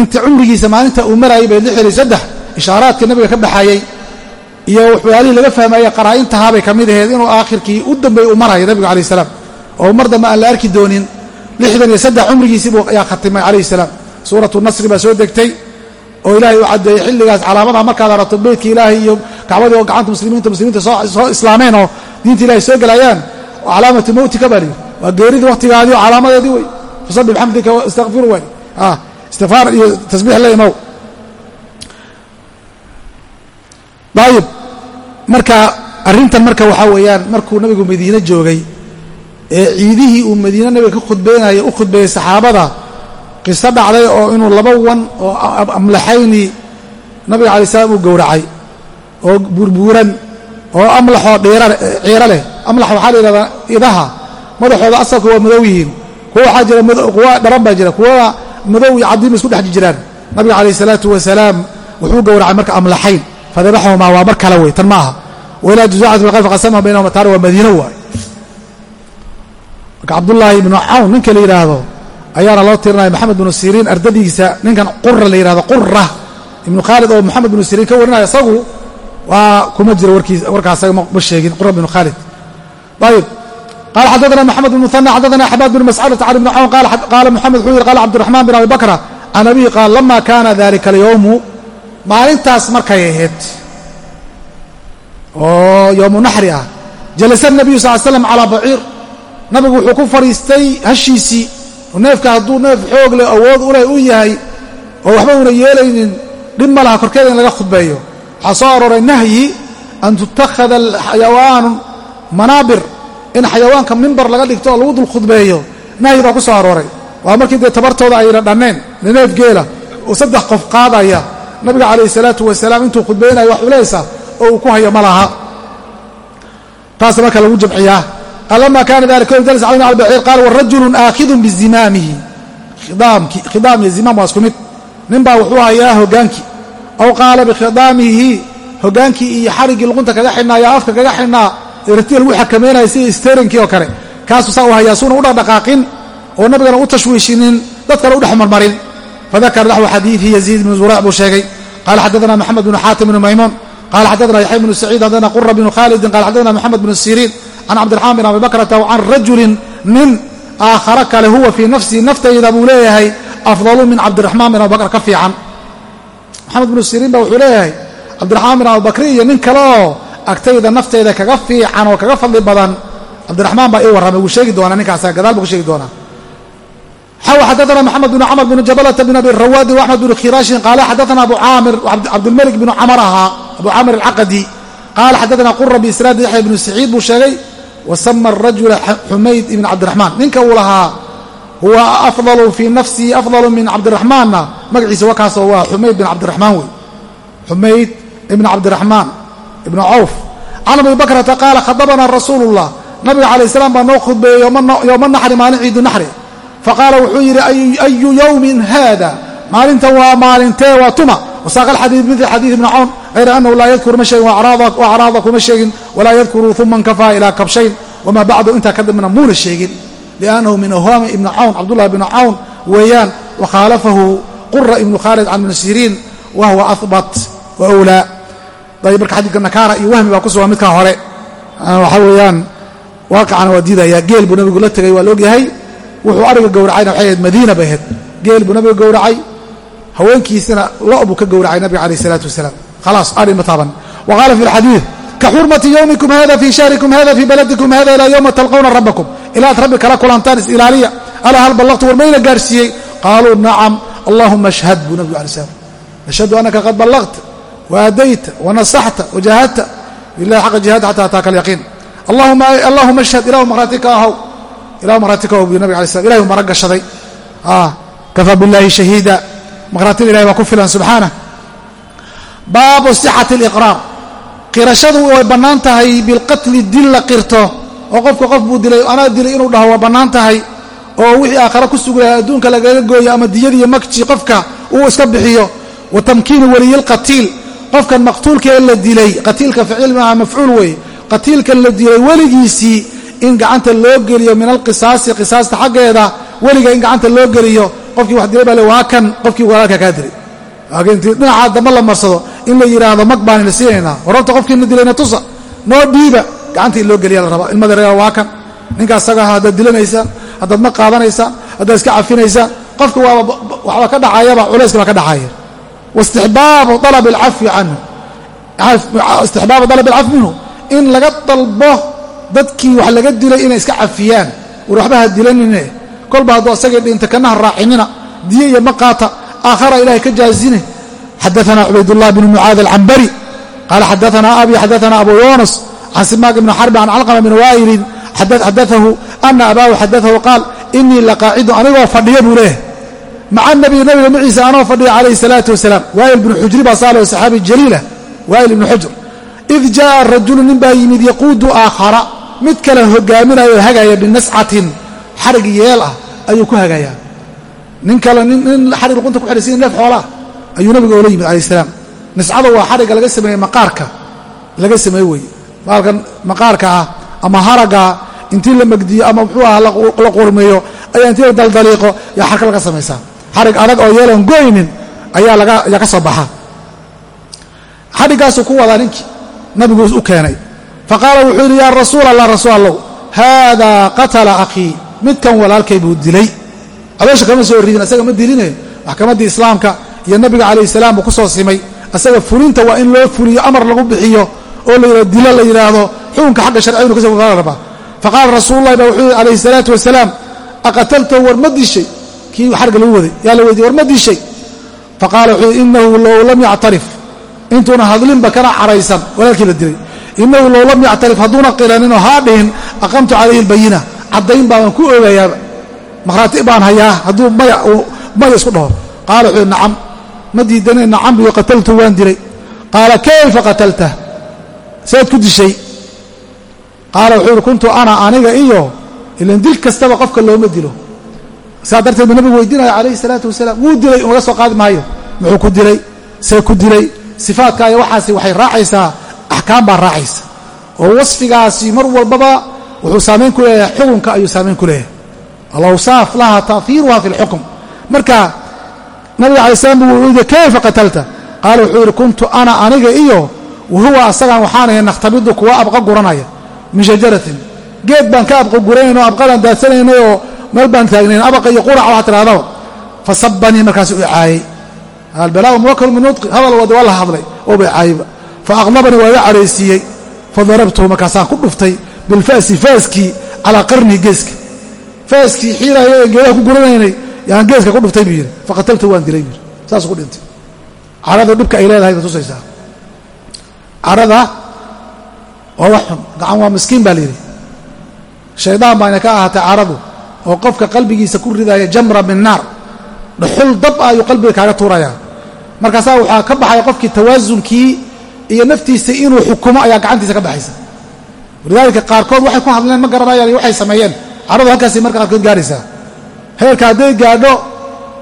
inta cumrigiisa maalinta uu marayay bay lixdan iyo saddex ishaaraadkii nabiga ka baxayey iyo waxyaalihii laga fahmayey qaraa'intahaabay ka mid aheed inuu aakhirkii u dambeeyey uu marayo nabiga alayh salaam. Oo mar dambe aan la arki doonin lixdan iyo saddex cumrigiisiibuu ayaa khatimay calayhi salaam. Suuratu nasri baa soo degtay oo ilaahay u caddeeyey xilligaas calaamadaha markaad arato beytka ilaahay iyo kacbadii oo gacanta muslimiinta muslimiinta soo islaameen oo diinta ilahay soo gelayaan calaamatu mowtika baa lihi waa geeridii wakhtigaadii oo calaamadeedii wey fasabi bixamdika istakfiru way istikfaar iyo tasbiix la imow. Ayib marka arrintan marka waxaa weeyaan markuu nabigu madiine joogay ee ciidihii uu madiine nabiga ka khudbeynayo u khudbeeyey saxaabada qiso dhacday oo inuu laba wan oo amlaxayni nabiga alay slam uu gowracay oo buurbuuran oo amlaxoo ciiro leh amlax waxaa la yidhahdaa idaha. Madaxooda asalka waa madow yihiin. Kuwa waxaa jira kuwa dharan baa jira. Kuwa madow iyo cadiima isku dhex jiraan. Nabiga calayh isalaatu wasalaam wuxuu gowracay marka amlaxayn. Fadabaxahumaa waa mar kale wey tan ma aha. Wailaa juzacat bilqayf qasama baynahuma taana waa madiino waay. Marka cabdullaahi ibnu cawn ninka la yidhaahdo ayaana loo tirinaya maxamed binu siriin ardadiisa. Ninkan qura la yidhahdo qura ibnu khaalid oo maxamed binu siriin ka warinaya isagu waa kuma jiro warkaasaga ma sheegin qura binu khaalid ayib qala xadana maxamed bn muhana xadana xabaad bn mascadata can ibni cawn qaala moxamed wuxuu yidhi qala cabdiraxmaan bin abi bakra can abihi qaal lama kana dalika alyowmu maalintaas markay ahayd oo yowmu naxri ah jalasa nabiyu sal slam calaa baciir nabigu wuxuu ku fadhiistay hashiisii neefka hadduu neef xoog leh awood uleh u yahay oo waxba una yeelaynin dhib ma laha korkeeda in laga khudbeeyo waxaa soo arooray nahyi an tutakhada xayawaanu manaabir in xayawaanka mimbar laga dhigto oo lagu dul khudbeeyo nahyi baa ku soo arooray. Waa markii dee tabartooda ayna dhanneen neef geela oo saddex qof qaadaya. Nabiga calayhi salaatu wasalaam intuu khudbaynayo wax culeysa oo uu ku hayo ma laha. Taas marka lagu jamciyaa lama kana dalika jalis calina al baciir qaal warajulun aakhidun bizimaamihi khidaam iyo zimaam waa isku mid. Nin baa wuxuu hayaa hogaankii aw qaala bikhidaamihi hogaankii iyo xariggii luqunta kaga xidhnaa iyo afka kaga xidhnaa ratiga lagu xakameynaya sida steerinkii oo kale. Kaasuu saa u hayaa suuna u dhaqdhaqaaqin oo nabigana u tashwiishinin dadkana u dhex marmarin. Fadakara naxwu xadiiثi yaziid bnu zuraac buu sheegay. Qala xadana maxamed bnu xaatim bnu maymuun. Qala xadana yaxya bnu saciid xadana qura bnu khaalidin qala xadana moxamed bnu siriin. Can cabdiraxmaan bin abi bakrata rajulin nin aakhara kale huwa fii nafsii naftayda buu leeyahay afdalu min cabdiraxmaan bin abibakr ka fiican. Maxamed bnu siriin ba wuxuu leeyahay cabdiraxmaan bin abibakri iyo nin kale oo agtayda nafteyda kaga fiican oo kaga fadli badan cabdiraxmaan baa ii warramay wuu sheegi doonaa ninkaasa gadaal buu ka sheegi doonaa. Xaw xadana maxamed bn camr bn jabalata bn abi rawaadi waxmed bn khiraashin qaala xadana abu caamir cabdulmalik bnu camar ahaa abu caamir alcaqadi qaala xadana qura biisnaadi yaxya bnu saciid buu sheegay wasama arajula xumayd ibn cabdiraxmaan ninka uu lahaa huwa afdalu fii nafsihi afdalu min cabdiraxmaanna magaciisa wakaasoo waa xumayd bin cabdiraxmaan wey xumayd ibn cabdiraxmaan ibn cawf can abi bakrata qaala khadabana rasuulu llah nabiga calayh salaam baa noo khudbeeyey yowma naxri maalin ciidu naxri. Faqaala wuxuu yidhi ayu yowmin haada? Maalintan waa maalintee waa tuma. Wasaaqa alxadiid mil xadiid ibni cawn hayra anahu laa yadkuru ma sheegin acraada kuma sheegin walaa yadkuru uma nkafaa ilaa kabshayn wamaa bacdu intaa ka dambena muuna sheegin. Liannahu min awhaami ibni cawn cabdullahi bni cawn weeyaan wakhaalafahu qura ibnu khaalid can ibni siriin wa huwa ahbat wa wlaa ayb marka xadiidka nakaara iyo wahmi baa ku sugan midkaa hore. Waxaa weeyaan waaqicana waa diidaya geel buu nabigu la tegay waa la ogyahay. Wuxuu ariga gowracayna waxay ahayd madiina bay ahayd. Geel buu nabiga gowracay haweenkiisina lo' buu ka gowracay nabiga calayh isalaatu wasalaam. Khalaas ari ma taaban. Wa qaala fi alxadiid ka xurmati yowmikum hada fii shahrikum hada fii baladikum hada ilaa yowma talqawna rabbakum. Ilaa ad rabbi kala kulantaan is ilaaliya alaa hal ballaqtu war mayna gaarsiiyey? Qaaluu nacam allahuma ashhad buu nabigu alay slam ashhadu annaka qad ballaqta waadayta wanasaxta wajahadta lilahi xaqa jihaad xata ataaka alyaqiin allahuma ashhad ilahu maraatika ahow ilahu maraatika ahow buy nabig alay slam ilahi u mara gashaday kafaa billahi shahiida maraatina ilahi baa ku filan subxaanah baabu sixati aliqraar qirashadu way bannaan tahay bilqatli dil la qirto oo qofka qof buu dilay anaa dilay inuu dhaho waa bannaan tahay oo wixii aakhare ku suglahay adduunka lagaga gooyo ama diyadiiyo magji iska bixiyo wa weliyilqatiil qofkan maqtuulka ee la dilay qatiilka ficil maaha mafcuul weeye qatiilkan la dilay weligiisii in gacanta loo geliyo min alqisaasi qisaasta xaggeeda weliga in gacanta loo geliyo qofkii wax dilay baa le waa kan qofkii walaalka kaa dilay. Laakiinti dhinaca damba la marsado in la yidhaahdo mag baanina siinaynaa. Hororta qofkiina dilayna tusa noo dhiiba gacanta in loo geliya la rabaa ilmadereer waa kan ninka asagaha haddaad dilanaysaan haddaad ma qaadanaysaan haddaad iska cafinaysaan qofka waxba ka dhacayaba culayska baa ka dhacaya waistixbaabu alab alcafwi canhu istixbaabu dalab alcafwi minhu in laga dalbo dadkii wax laga dilay inay iska cafiyaan war waxba ha dilanine kolba hadduu asagii dhinta kanaha raacinina diye iyo maqaata aakhara ilahay ka jaazine xadaana cubaydullah bn mucaad alcambari qaala xadaana abi xadaana abu yunas can simaak ibni xarbi can calqama bn waa'ilin xadaahu ana abaahu xadaahu qaal inii laqaacidu anigoo fadhiya buu leeyahay maca nabiy nabiga maciisa anoo fadhiya calayhi salaatu wasalaam waa'il bnu xujri baa saale oo saxaabi jaliilah waa'il ibnu xujr id jaءa rajulu nin baa yimid yaquudu aakhara mid kale hogaaminaya oo hagaya binascatin xarig yeel ah ayuu ku hagayaa nin kale nin xarig luqunta ku xidhaysiin neef xoolaa ayuu nabiga oola yimid alayh salaam nascada waa xarigga laga sameeyey maqaarka laga sameeye weye baalkan maqaarka ah ama haraga intii la magdiyo ama muxuu aha la qurmeeyo ayaa daldaliiqo yaa laga samaysaa xarig adag oo yeelan goynin ayaa ka soo baxa. Xadhiggaasuu ku wadaa ninkii nabigu u keenay. Faqaala wuxuu yidhi yaa rasuul allah rasuul allow haadaa qatala akhii midkan walaalkay buu dilay. Adoosha kama soo ridin asaga ma diline maxkamaddii islaamka iyo nabiga calayhi salaam buu ku soo simay. Asaga fulinta waa in loo fuliyo amar lagu bixiyo oo la yidhahdo dilo la yidhaahdo xukunka xagga sharciga inu ka soo la rabaa faqaala rasuululahi baa wuxuu yidhi calayhi salaatu wasalaam aqataltahu war ma dishay kii xarga lagu waday yaa la weydiye war ma dishay faqaala wuxuu yidhi inahu low lam yactarif. Intuuna hadlinba kana caraysan walaalkii la dilay. Inahu low lam yactarif hadduuna qiraninoo haa dhihin aqamtu calayhi albayina. Caddayn baaban ku oogayaaba makhraati baan hayaa hadduu maya isku dhaho. Qaala wuxuu yidhi nacam ma diidanay nacam buyo qataltu waan dilay. Qaala kayfa qataltah seed ku dishay. Qaala wuxuu yidhi kuntu ana aniga iyo ilan dil kastaba qofka looma dilo saa darteed buu nabigu weydiinaya calayhi salaatu wasalaam wuu dilay unaga soo qaadi maayo. Muxuu ku dilay? See ku dilay? Sifaadka iyo waxaasi waxay raacaysaa axkaam baa raacaysa. Oo wasfigaasi mar walbaba wuxuu saamayn ku leeyahay xukunka ayuu saamayn ku leeyahay. Alawsaaf laha taahiiruha fi lxukm marka nabiga alay slam buu yidhi kayfa qatalta? Qaala wuxuu yidhi kuntu ana aniga iyo wahuwa asagan waxaanahay nakhtabidu kuwa abqa guranaya min shajaratin. Geed baan ka abqa guranayn oo abqadaan daadsanaynay oo meel baan taagnayn abaqa iyo qurac waxaa tidhahdaba fasabanii markaas u caayey albalaau muwakal min nudqi hadal wada waa la hadlay ooba caayeyba fa aqdabanii waa iga cadhaysiiyey fadarabtuhu markaasaan ku dhuftay bilfa'si faaskii calaa qarnihi geeska. Faaskii xiiraya ee geedaha ku guranaynay yaan geeska ku dhuftay buu yidhi. Faqataltu waan dilay buu yidhi. Saasuu ku dhintay. Cadhada dhibka ay leedahay bay tusaysaa cadhada waa wax xun gacan waa miskiin baa layidhi shaydaan baana ka ahaatay cadhadu oo qofka qalbigiisa ku ridaya jamra min naar dhuxul dab ayuu qalbiga kaaga tuurayaa. Markaasaa waxaa ka baxaya qofkii tawaasunkii iyo naftiisa inuu xukumo ayaa gacantiisa ka baxaysa. Walidaalika qaarkood waxay ku hadleen ma garanayaan iyo waxay sameeyeen. Cadhadu halkaasay marka qaarkood gaaraysaa. Heerka hadday gaadho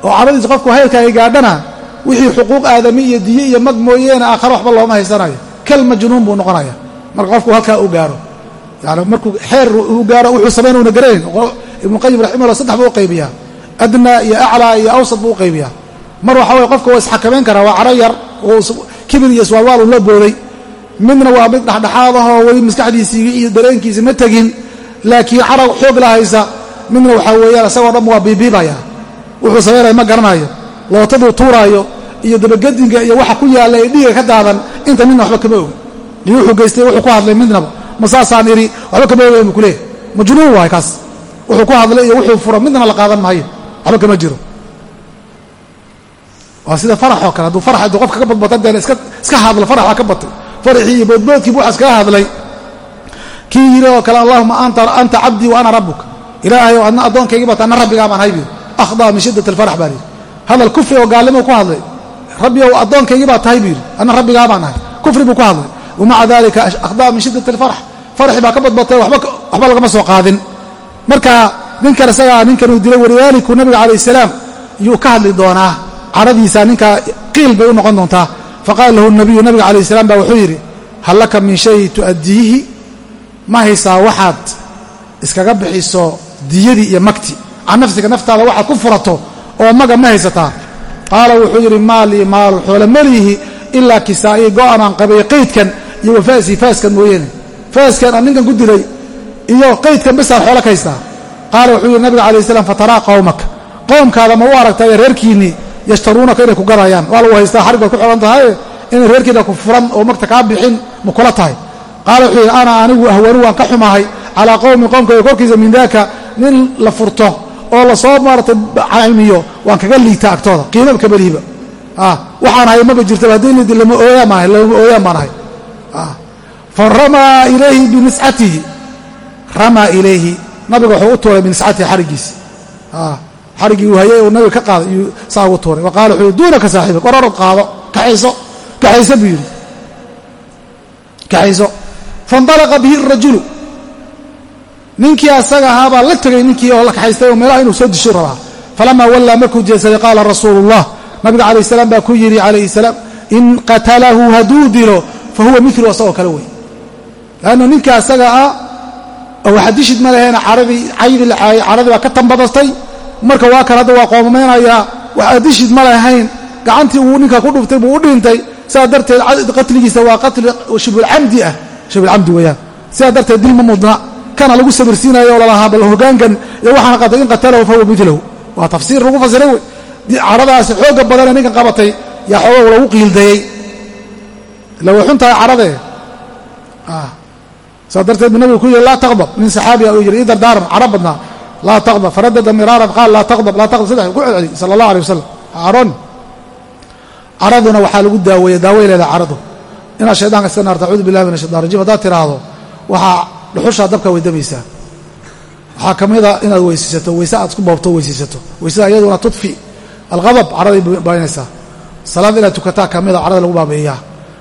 oo cadhadiisa qofku heerka ay gaadhana wixii xuquuq aadami iyo diye iyo mag mooyeene aakhare waxba looma haysanayo kal majnuun buu noqonaya marka qofku halkaa u gaaro yani markuu xeer uu gaaro wuxuu samayn garanayn ibnuqayim raximahullah saddex buu u qaybiyaa. Adnaa iyo aclaa iyo awsad buu u qaybiyaa. Mar waxa weye qofka waa isxakamayn karaa waa cadho yar kibir iyo iswaalwaal uu la booday. Midna waa mid dhexdhexaadahoo weli maskaxdiisii iyo dareenkiisi ma tegin laakiin carag xoog la haysa. Midna waxaa weeyaan isagoo dhan waa biibiibaya wuxuu samaynaya ma garanayo. Lootaduu tuuraayo iyo dabagedinka iyo waxa ku yaalla ee dhiiga ka daadan inta midna waxba kama ogi iyo wuxuu geystay wuxuu ku hadlay midnaba. Ma saasaan idhi waxba kama ogayn buu ku leeyahy majnuun waay kaas wuxuu ku hadlay iyo wuxuu furo midna la qaadan maayo waxba kama jiro. Waa sida faraxoo kale hadduu farax hadduu qofka ka badbata deen iska hadlo farax baa ka batay. Faraxii iyo boodboodkii bu waxaas kaga hadlay. Kii yidhi oo kale allahuma anta cabdii wa ana rabbuk. Ilaahay adna addoonkaygii bata anna rabbigaa baan haybi. Akhdaa min shiddat alfarax baa lihi hadal kufri oo gaalnimo ku hadlay. Rabbi ow addoonkaygii baa tahay buu yidhi anna rabbigaa baan ahay kufri buu ku hadlay. Wamaca dalika akhdaa min shiddat alfarax faraxii baa ka badbatay waxba lagama soo qaadin marka ninkan isagaa ninkan uu dilay walidaaliku nabiga calayh salaam yuu ka hadli doonaa. Cadhadiisa ninkaa qiil bay u noqon doontaa. Faqaala lahu nabiyu nabiga calayh salaam baa wuxuu yidhi hal laka min shay tu'addiihi? Ma haysaa waxaad iskaga bixiso diyadii iyo magti. Can nafsiga naftaada waxaad ku furato oo maga ma haysataa. Qaala wuxuu yidhi maalii maalu xoole malihi ilaa kisaa'ii go'an aan qabay qaydkan iyo wafaasii faaskan mooyeene faaskan aan ninkan ku dilay iyo qaydkan bisaan xoole ka haystaa qaala wuxuu yidhi nabiga alay slam fataraa qawmaka qowmkaada ma u aragtaaye reerkiinnii yashtaruunaka inay ku gadayaan. Waa lagu haystaa xarig ku xidhan tahay inay reerkiina ku furan oo magta kaa bixin ma kula tahay. Qaala wuxuu yidhi ana anigu ahwanu waan ka xumahay. Calaa qowmin qowmkayga korkiisa min nin la furto oo la soo maaratay caymiyo waan kaga liigtaa agtooda. Qiimaba kabalihiba waxaan ahay maba jirtaba haddii lidi lama ooyaan baan ahay. Fa ramaa ilayhi biniscatihi ramaa ilayhi nabiga wuxuu u tuuray biniscatihi xariggiisi xariggii uu hayay uu nabiga ka qaaday iyuu saa ugu tuuray. Wa qaala wuxuu yidhi duunaka saaxiibak war orod qaado kaxayso kaxayso buu yidhi. Kaxayso. Faindalaqa bihi arajulu ninkii asaga ahaabaa la tegay ninkii oo la kaxaystay oo meelaha inuu soo disho rabaa. Falamaa wallaa markuu jeesaday qaala rasuulu ullah nabiga calayh salaam baa ku yidhi calayhi salaam in qatalahu hadduu dilo fa huwa milu asagoo kale wey lanna ninka asaga ah waxa dishid ma laheena caradii caydi la caayay caradii baa ka tambadatay marka waa kan hadda waa qoomameynayaa. Waxa dishid ma lahayn gacantii uu ninka ku dhuftay buu u dhintay. Sidaa darteed qatligiisa waa qatli shibulcamdi ah. Shibulcamdi weeyaan. Sidaa darteed dil ma mudna. Kana lagu sabirsiinayo oo lalahaa bal hogaankan. Iyo waxaana qatay in qatalahu fa huwa milahu waa tafsiir lagu fasiray wey. Caradaasi xooga badane ninkan qabatay yaa xooga lagu qiildayey ila way xun tahay saa darteed bu nabigu ku yidhi laa taqdab. Nin saxaabiga uu yidhi ii dardaaran badnaa. Laa taqdab. Faradada miraaran qaal laa taqdab laa taqdab. Saddex ku celceli sala allah alay wasalam caroon caraduna waxaa lagu daaweeya daaway leedaha caradu. Inaad shaydaanka iska naarta acuudu billahi min ashaytan rajim haddaad tiraahdo waxaa dhuxushaa dabka weydamaysaa. Waxaa ka mida inaad weysaysato weyse aad isku boobto weysaysato. Weysada iyaduna tudfi alqadab caraday baynaysaa. Salaad inaad tukataa ka mida carada lagu baabi'iyaa.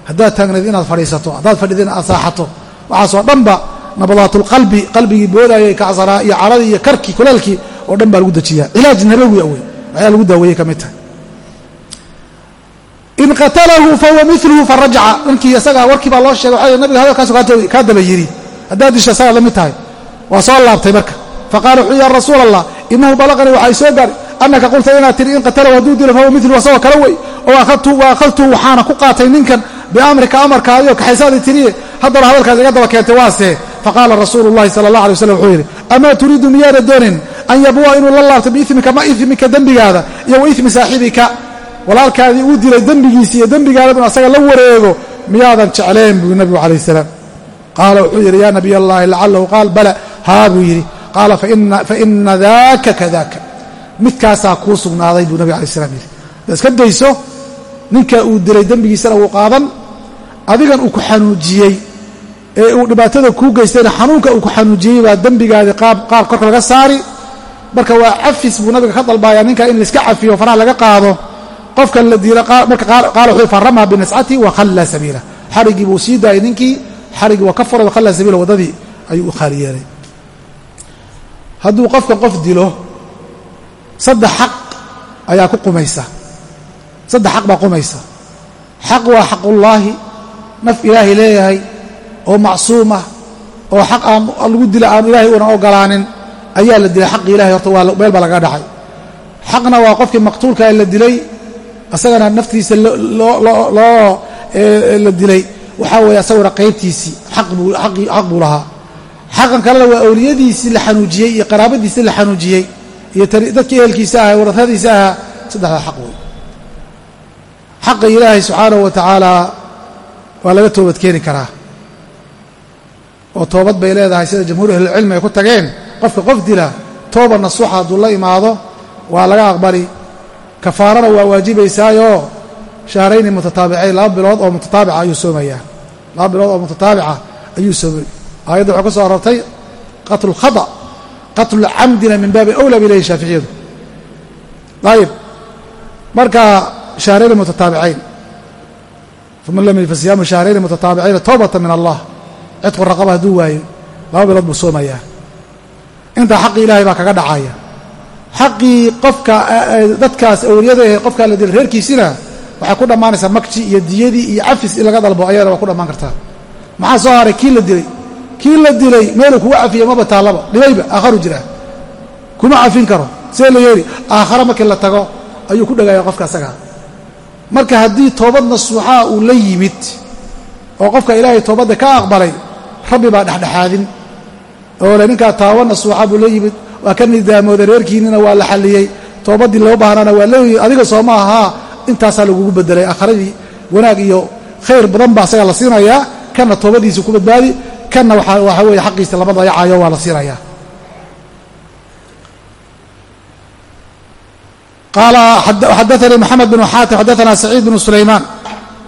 Haddaad taagnayd inaad fadhiisato haddaad fadhida inaad saaxato waxaasoo dhanba nabadaatulqalbi qalbigii boodayay kacsanaa iyo caradii iyo karkii kulaalkii oo dhan baa lagu dejiyaa cilaaj nabawi wey waxyaa lagu daaweeyey ka mid tahay. In qatalahu fahuwa miluhu farajaca ninkii isagaa warkii baa loo sheegay waxaa nabiga hadalkaasu kaa daba yidhi. Haddaad disho isagaa la mid tahay waa soo laabtay marka. Faqala wuxuu ya rasuula allah inahu balaqanii waxay soo gaari annaka qulta inaad tihi in qatalahu hadduu dilo fahuwa miluhu asagoo kala wey. Oo akhadtuhu waxaana ku qaatay ninkan biamrika amarkaadiio kaxaysaadii tiriye haddana hadalkaas iga daba keentay waase faqaala rasuulu llahi sala allah alay waslam wuxuu yidhi amaa turiidu miyaana doonin an yabu'a inuu la laabto biimika ma imika dembigaada iyo wa imi saaxibika walaalkaadii uu dilay dembigiisi iyo dembigaadadun asaga la wareego miyaadan jecleen buu nabigu calayh salaam qaala wuxuu yidhi yaa nabiy allahi lacalahu qaal bala haa buu yidhi qaala faina daaka kadaka midkaasaa kuu sugnaaday buu nabig alay slam yidhi da iska dayso ninka uu dilay adigan uu ku xanuujiyey ee uu dhibaatada kuu geystayna xanuunka uu ku xanuujiyey baa dembigaadii qaar korka laga saari. Marka waa cafis buu nabiga ka dalbayaa ninka in laiska cafiyo faraha laga qaado qofkan la diila marka qaala wuxuu faramaa binascati wa khalla sabiila. Xariggii buu sii daayay ninkii xariggii waa ka furay wa khalla sabiila waddadii ayuu u khaali hadduu qofkan qof dilo saddex xaq ayaa ku qumaysa. Saddex xaq baa qumaysa. Xaq waa xaqullaahi naf ilaahay leeyahay oo macsuum ah oo xaq aan lagu dila aan ilaahay una ogolaanin ayaa la dilay xaqi ilahay horta waa meel baa laga dhacay xaqna waa qofkii maqtuulka ee la dilay asagana naftiisa loo la dilay. Waxaa weeye asaguna qaybtiisii xaq buu lahaa. Xaqan kalena waa awliyadiisii la xanuujiyey iyo qaraabadiisii la xanuujiyey iyo dadkii ehelkiisa aha warahadiisa ahaa saddexdaa xaq wey xaqa ilaahay subxaanahu wa tacaala waa laga toobad keeni karaa. Oo toobad bay leedahay sida jamhuur ahlilcilmi ay ku tageen. Qofka qof dila tooba nasuuxa hadduu la imaado waa laga aqbali. Kafaarana waa waajibaysaayoo shahrayni mutataabicayn laba bilood oo mutataabica ayuu soomayaa. Laba bilood oo mutataabica ayuu soomay. Aayadda waxuu ka soo arortay qatlu khada qatlu camdina min baabi awla bay leeyihiin shaaficiyadu. Ayib marka shahrayni mutataabicayn uma lam fasiyaamu shahrayni mutataabicayn towbata min allah cidqu raqaba hadduu waayo laba bilood buu soomayaa intaa xaqii ilaahay baa kaga dhacaya xaqii qofka dadkaas awliyada ee qofkaa la dilay reerkiisina waxay ku dhammaanaysaa makji iyo diyadii iyo cafis in laga dalbo ayadana waa ku dhammaan kartaa maxaa soo haray kii la dilay kii la dilay meeluu kuga cafiya maba taallaba dhibayba aakharu jiraa kuma cafin karo see la yeeli aakhare markii la tago ayuu ku dhagaaya qofka asagaa marka haddii toobad nasuuxaa uu la yimid oo qofka ilaahay toobadda ka aqbalay rabbi baa dhexdhexaadin. Oo le ninkaa taawa nasuuxa buu la yimid. Waa ka nidaamooday reerkiinina waa la xalliyey. Toobaddii loo baahnaana waa leeyihi adiga sooma ahaa intaasaa lagugu bedelay aakharadii wanaag iyo khayr badan baa asaga la siinayaa. Kanna toobadiisa ku badbaadi. Kanna waxaa weeye xaqiisa lama dayacayo waa la siinayaa qaala xadaanii moxamed bn xaatim xadaana saciid bn sulaymaan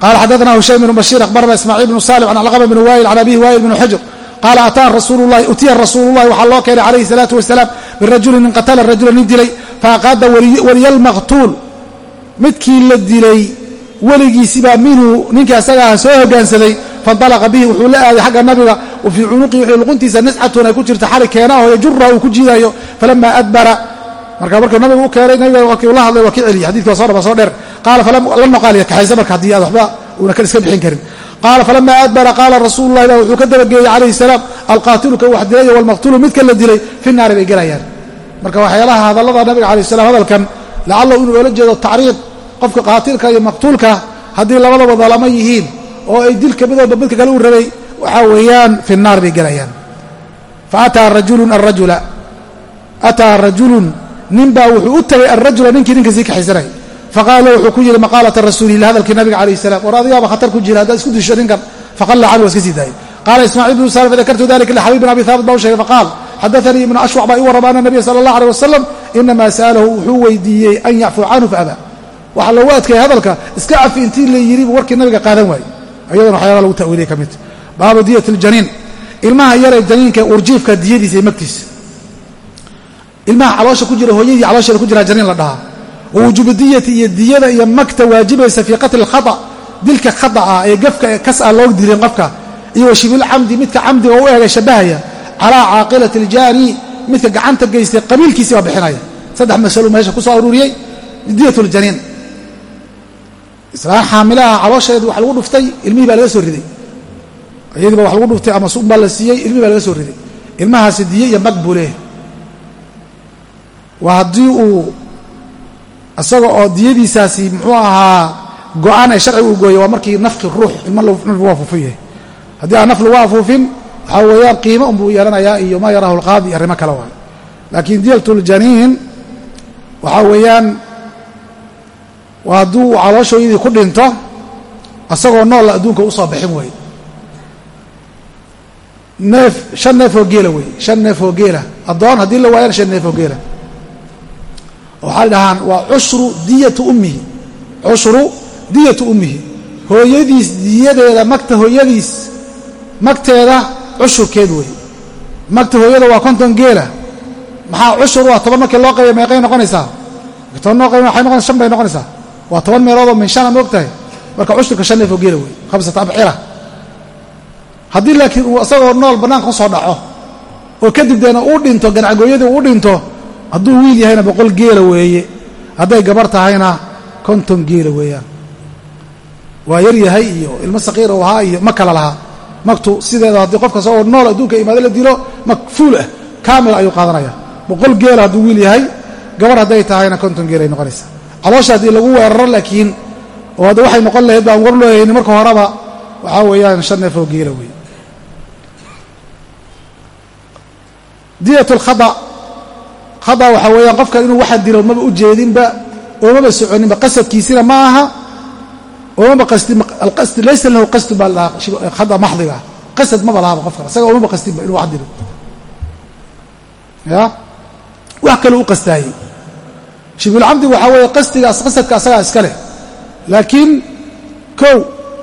qala xadaana hushaym bn bashiir akhbarana ismaaciil bn salim can alqama bn waayil can abihi waayil bn xujr qaala ataa rasuululahi utiya rasuululahi waxaa loo keenay calayhi salaatu wasalaam birajulin nin qatala rajula nin dilay faaqaada waliyalmaqtuul midkii la dilay weligiisibaa minhu ninkii asagaa soo hogaansaday faindalaqa bihi wuxuu la aaday xagga nabiga wa fii cunuqihi wuxuu luquntiisa niscatun ay ku jirta xali keenaho yajuraha uu ku jiidayo falama adbara marka markuu nabigu u keenay nabiga wakii la hadlay waa ka celiyey xadidki waa soo dhama soo dheer. Qaala la noqaaliya kaxaysa marka haddii aad waxba uuna kan iska bixin karin. Qaala falama adbara qaala rasuulu baa wuxuu ka dabageeyey calayhi salaam alqaatilu ka wax dilay walmaqtuulu midka la dilay fi naari bay gelayaan marka waxyaalaha hadallada nabiga calayh salam hadalkan lacallahu inuu oola jeedo tacriid qofka qaatilka iyo maqtuulka haddii labadaba dalama yihiin oo ay dilka midooba midka kale u rabay waxaa weeyaan fi naar bay gelayaan fa ataa rajulun arajula ataa rajulun nin baa wuxuu u tagay alrajula ninkii ninka sii kaxaysanay. Faqaala wuxuu ku yidhi maqaalata rasuulilah hadalkii nabiga calayh salam war adigaaba khatar ku jira haddaad isku disho ninkan. Faqalla waa iska sii daayay. Qaala ismaaciil bnu salim fadakartu dalika lixabiib bin abi haabit baa u sheegay. Faqaal xadaanii ibnu ashwac baa ii warrama ana nabiya sala allah aleh wasalam inamaa sa'alahu wuxuu weydiiyey an yacfuu canhu faabaa waxaa loogu adkeeyay hadalka iska cafi intii la yidhi warkii nabiga qaadan waayey. Ayadana waxyaala lagu ta'wiiliyay ka mid. Baabu diyat ljaniin ilmaha yaree janiinka urjiifka diyadiisa iyo magtiisa ilmaha caloosha ku jira hooyadii caloosheeda ku jiraa janiin la dhahaa. Wa wujuubu diyati iyo diyada iyo magta waajibaysa fii qatli khata dilka khata ah ee gafka ee kas ah loo dilin qofka. Iyo wa shibilcamdi midka camdiga u eegay shabahaya calaa caaqilati aljaani midka gacanta geystay qabiilkiisii baa bixinaya. Saddex masalo meesha ku aruuriyey diyat ljaniin islaan xaamilaha caloosheedi wax lagu dhuftay ilmihii baa laga soo riday. Iyadiiba wax lagu dhuftay ama suug baa la siiyey ilmihii baa laga soo riday. Ilmahaasi diye iyo mag buu leeyahay waa haddii uu isaga oo diyadiisaasi muxuu ahaa go'aan ay sharcigu u gooya waa markii nafki ruux ilma lagu afuufin yahay. Haddii aan naf lagu afuufin waxaa weeyaan qiimo unbuu yeelanayaa iyo maa yarahu alqaadi arrimo kale waay laakiin diyatljaniin waxaa weeyaan waa hadduu calooshooyadii ku dhinto isagoo noolla adduunka u soo bixin wey neef shan neef oo geela wey shan neef oo geela. Addoon haddii la waayana shan neef oo geela waxay dhahaan waa cushru diyatu ummihi. Cushru diyatu ummihi. Hooyadiis diyadeeda magta hooyadiis magteeda cushurkeed wey magta hooyada waa konton geela. Maxaa cushur waa toban markii loo qayba meeqay noqonaysaa? Toban loo qayba waxay noqonaysa shan bay noqonaysaa. Waa toban meeloodoo min shana ma og marka cushurka shan neef oo geela wey khamsata abxira haddii laakiin uu isagoo nool bannaanka u soo dhaco oo kadib deena uu dhinto ganacgooyadii uu dhinto hadduu wiil yahayna boqol geela weeye hadday gabar tahayna konton geela weeyaan. Waa yar yahay iyo ilmo saqiira u ahaa iyo ma kala lahaa. Magtu sideeda haddii qofka isagoo nool adduunka imaado la dilo mag fuul ah kaamil ayuu qaadanaya. Boqol geela hadduu wiil yahay gabar hadday tahayna konton geelay noqonaysaa. Caloosha haddii lagu weeraro laakiin oo hadda waxay noqon lahayd baan war looyahayni marka horeba waxaa weeyaan shan neef oo geela weeye. Diyat lkhada khada waxaa weeyaan qofkan inuu waxaa dilo maba u jeedinba oomaba soconinba qasadkiisina ma aha oomaba qasdi laysa lahu qasdu baa ladhahaa khada maxdiga qasad maba lahaba qofkan isaga oomaba qasdinba inuu wax dilo. Ya? Wax kale u qastaayey shibulcamdi waxaa weeye qasdigaas qasadka asagaa iska leh. Laakiin kow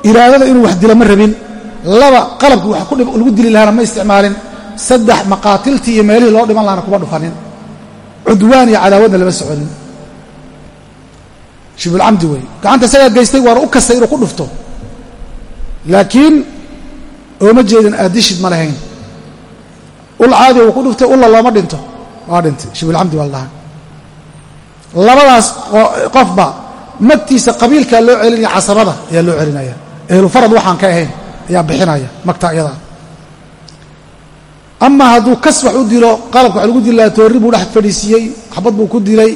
iraadada inuu wax dilo ma rabin. Laba qalabki wax lagu dili lahaana ma isticmaalin. Saddex maqaatiltii iyo meelihii loo dhiman lahana kuma dhufanin cudwaan iyo cadaawadna lama soconin. Shibulcamdi wey gacanta isagaa geystay waana u kastay inuu ku dhufto. Laakiin ooma jeedin aadishid ma lahayn. Ul caadi uu ku dhuftay ulla looma dhinto. Waa dhintay. Shibulcamdi baa la labadaas qofba magtiisa qabiilkaa loo celinaya casabada ayaa loo celinaya ehlu farad waxaan ka ahayn ayaa bixinaya magta iyadaa ama hadduu kas wax u dilo qalabka wax lagu dilaa toorri buu dhex fadhiisiiyey xabad buu ku dilay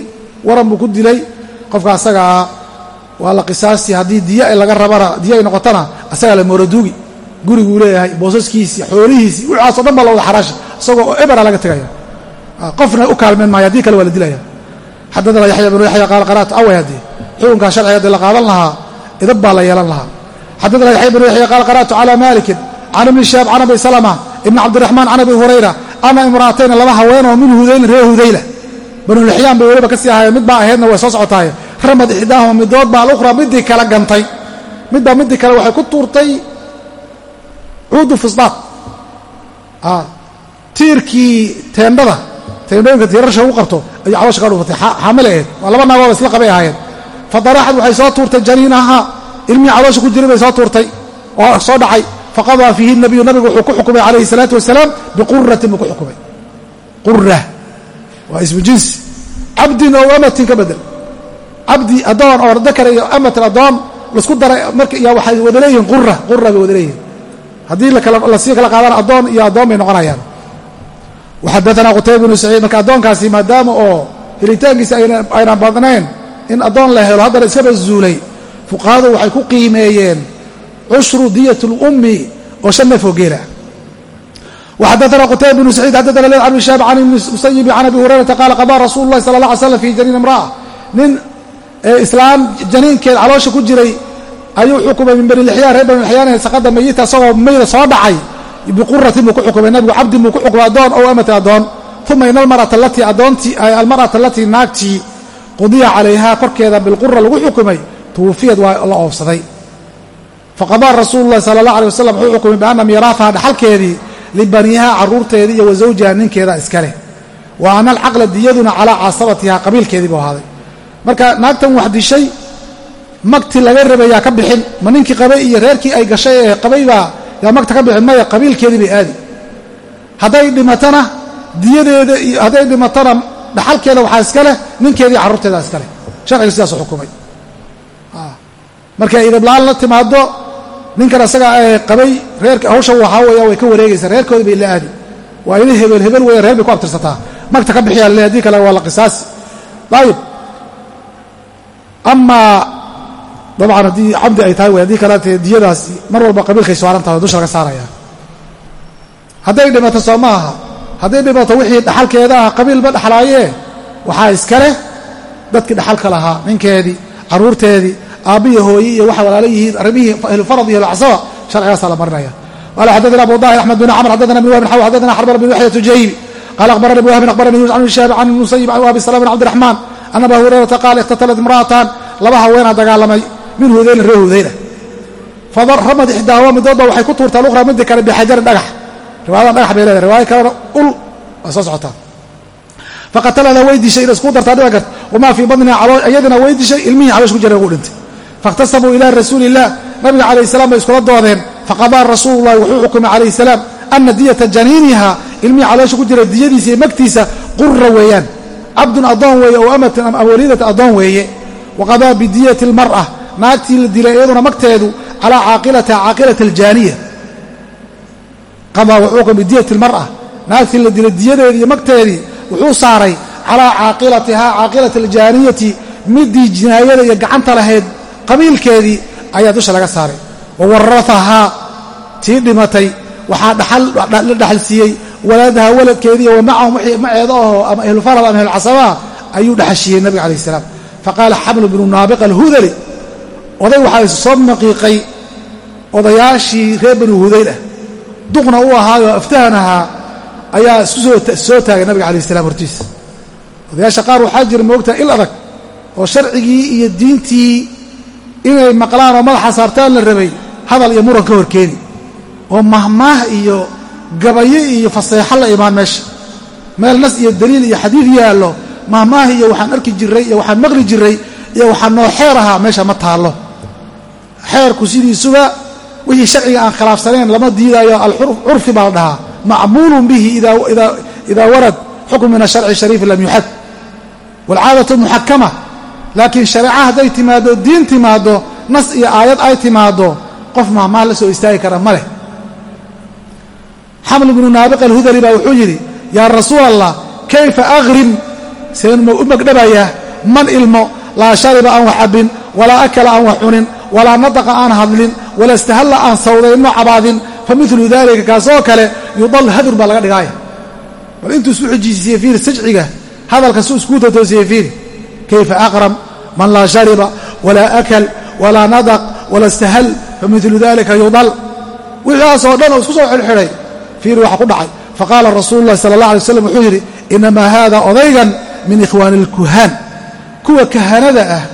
waran buu ku dilay qofka asagaa waa la qisaasi haddii diya laga rabana diya ay noqotona asagaa la mooroduugi guriguu leeyahay boosaskiisii xoolihiisii wicaasoo dhan baa la wada xaraasha isagoo oo ebera laga tegaya qofna u kaalmeen maayo haddii kale waa la dilaya. Xadadana yaxya binu yaxya qaala qara'tu away haddii xukunkaa sharciga haddii la qaadan lahaa idab baa la yeelan lahaa. Xadadana yaxya binu yaxya qaala qara'tu calaa malikin can ibni shaab can abi salama ibni cabdiraxmaan can abi hurayra ana imra'atayna laba haweenoo min hudaylin reer hudayla. Banulixyaan bay weliba ka sii ahaayeen mid baa ahaydna way soo socotaaye ramad ixdaahuma midood baa alukhra midii kale gantay. Midbaa midii kale waxay ku tuurtay cuudu fisdaad. Tiirkii teendhada teendhooyinka tiirasha ugu qabto ayuu caloosha ka dhuufatay. Xaamile ahayd waa laba naagooba isla qabay ahaayeen. Fadaraxad waxay soo tuurtay janiinaha ilmihii caloosha ku jiray bay soo tuurtay oo soo dhacay faqadaa fiihi nabiyu nabigu wuxuu ku xukumay calayhi salaatu wasalaam biquratin buu ku xukumay. Qura waa ismu jinsi cabdin oo amatin ka bedel. Cabdi addoon oo dakara iyo amatin addoon la isku daray marka iyo waxay wada leeyihiin qura qura bay wada leeyihiin. Haddii la sii kala qaadana addoon iyo addoon bay noqonayaan. Waxadaanaa qutayba binu saciid marka addoonkaasi maadaama oo helitaankiisa aynan badnayn in addoon la helo haddana iskaba zuulay fuqahadu waxay ku qiimeeyeen cushru diyat lummi oo shan neef oo geela waxadana qutayba bnu saciid xadana leyd an ishaab can ibni musayibi can abi hurayrata qaala qadaa rasuulu lahi sala la alay slam fi janiin imra'a nin islaam janiinkeed caloosha ku jiray ayuu xukumay min bani lixyaan reer bani lixyaan saqada meyita isagoo mayda soo dhacay biquratin buu ku xukumay nabigu cabdin buu ku xukumay addoon ow amatin addoon uma ina almarata latii addoontii almar'ata latii naagtii qudiya calayhaa korkeeda bilqura lagu xukumay tuwufiyad waa la oobsaday faqadaa rasuulu lahi sala allah alay wasalam wuxuu xukumay bianna miiraafaha dhaxalkeedii libaniiha carruurteedii iyo wa zawjiha ninkeeda iskale wa ana alcaqla diyaduna calaa caasabatiha qabiilkeedii buu ahaaday. Marka naagtan wax dishay magti laga rabayaa ka bixin ma ninkii qabay iyo reerkii ay gashay ee qabaybaa yaa magta ka bixin maya qabiilkeedii bay aadi. Hadday dhimatana diyadeeda iyo hadday dhimatana dhaxalkeeda waxaa iska ninkeedii carruurteeda iska sharciga sidaasu xukumay. Ah. Markay idabla-aan la timaado ninkan asaga qabay reerka hawsha waxaa weeya way ka wareegaysaa reerkoodi bay la aadi. Waa ina hebel hebel weya reer bay ku abtirsataa. Magta ka bixiyaa le haddii kale waa la qisaasi ayib amaa dabcan haddii cabdi ay tahay wey haddii kaleete diyadaasi mar walba qabiilkay saaran tahay dusha laga saaraya. Hadday dhimato soo ma hadday dhimato wixii dhaxalkeeda ah qabiilba dhexlaayee waxaa iska leh dadkii dhaxalka lahaa ninkeedii carruurteedii aabbiya hooye iyo waxay walaala yihiin arrimihii ahlufarad iyo ahlucsaba sharcigaasaa la marinaya qala xadana abu dahir axmed bin camr xadana bn wahbin xaw xadana xarbana bin yaxya tujaybi qala akhbarani bn wahbin akhbarani yunus can shaab can musayib can abi salam bin cabdiraxmaan an aba hurayrata qaala iqtatalat imra'atan laba haweenaa dagaalamay min hudaylin reer hudayla. Faramad ixdaahuma midoodba waxay ku tuurtaa luqra midda kale bixajarin dhagax. Riwaayadan dhagax bay leedahay riwaaya kalena ul waa soo socotaa faqatalada way dishay ina isku dartaa dhiba karta wamaa fii badniha iyadina way dishay ilmihii caloosh ku jira ugu dhintay fakhtasamuu ila rasuuli illah nabiga calayh salaam bay iskula doodeen faqadaa rasuulu llahi wuxuu xukumay calayhi salaam ana diyata janiiniha ilmihii caloosha ku jira diyadiisa iyo magtiisa qura weeyaan cabdun addoon weeye ow amatin am awalidata addoon weeye waqadaa bidiyati almar'a naagtii la dilay iyaduna magteedu calaa caaqilatiha caaqilata aljaaniya qadaa wuxuu xukumay diyati almar'a naagtii la dilay diyadeedii iyo magteedii wuxuu saaray calaa caaqilatihaa caaqilati aljaaniyati midii jinaayada iyo gacanta lahayd qabiilkeedii ayaa dusha laga saaray. Wa waraahaa tii dhimatay waxaa la dhaxal siiyey. Waladaha waladkeediiyo wa macahum maceeda aho ama ahlufarad ama ahlulcasabaa ayuu dhaxashiiyey nabiga calayh salaam. Faqaala xamlu bnu naabiq alhudali oday waxaa isu soo maqiiqay odayaashii reer banu hudayl ah duqna u ahaayoo aftahan ahaa ayaa isku soo taagay nabiga calayh salam hortiisa odayaasha qaar waxaa jira moogtaa il adag oo sharcigii iyo diintii inay maqlaan oo madaxa saartaan la rabay hadal iyo muran ka horkeeni oo mahmaah iyo gabayo iyo faseexo la imaan meesha. meel nas iyo daliil iyo xadiid yaallo mahmaah iyo waxaan arki jiray iyo waxaan maqli jiray iyo waxaa noo xeer ahaa meesha ma taallo. xeerku sidiisuba wixii sharciga aan khilaafsanayn lama diidaayo alcurfi baa la dhahaa. macmuulun bihi idaa warad xukm min asharci shariifi lam yuxad. waalcaadatu muxakama laakiin shareeca hadday timaaddo diin timaaddo nas iyo aayad ay timaaddo qof mahmaah la soo istaagi kara ma leh. Xaml bnu naabiq alhudali baa wuxuu yidhi yaa rasuul allah kayfa aqrim seen u magdhabayaa man ilmo laa shariba aan wax cabbin walaa akala aan wax cunin walaa nadaqa aan hadlin walaa istahalla aan sawdaynno cabaadin fa milu dalika kaasoo kale yudal hadur baa laga dhigaaya. Bal intuu isu xijisiiye fiiri sajciga hadalka su iskuu totoosiye fiiri kayfa aqram man laa shariba walaa akal walaa nadaq walaa istahal fa milu dalika yudal wixiaasoo dhan oo isku soo xidhxidhay fiiri waxa ku dhacay faqaala rasuulu llahi sala allah alay slam wuxuu yidhi inamaa haada odaygan min ikhwaani alkuhaan kuwa kahanada ah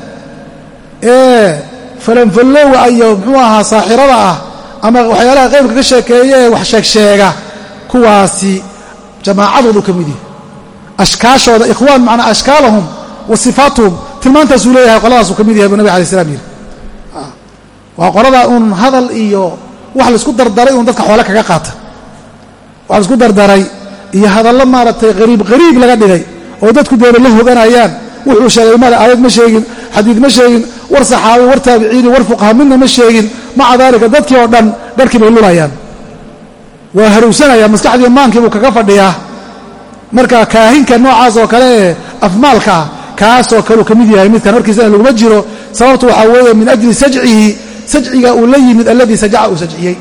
ee falanfallowa iyo muxuu ahaa saaxirada ah ama waxyaalaha qaybka ka sheekeeya ee wax sheegsheega kuwaasi jamaacadoodu ka mid yihi ashkaashooda ikhwaan macnaa ashkaalahum wa sifaatuhum tilmaantaasuu leeyahay qoladaasuu ka mid yahay buu nabig alay slam yidhi. Waa qolada uun hadal iyo wax la isku dardaray uun dadka xoole kaga qaata. Wax la isku dardaray iyo hadallo maaragtay qariib qariib laga dhigay oo dadku deeba la hoganayaan. Wuxuu sheegay male aayad ma sheegin xadiid ma sheegin war saxaabi war taabiciini war fuqaha midna ma sheegin maca daalika dadkii oo dhan garhkii bay lulayaan. Waa harowsanaya maskaxdii maankii buu fadhiyaa. Marka kaahinka noocaas oo kale ee afmaalka ah kaasoo kaleu ka mid yahay midkan horkiisana laguma jiro sababtu waxaa weeye min ajli sajcihi sajciga uu la yimid alladii sajaca uu sajciyey.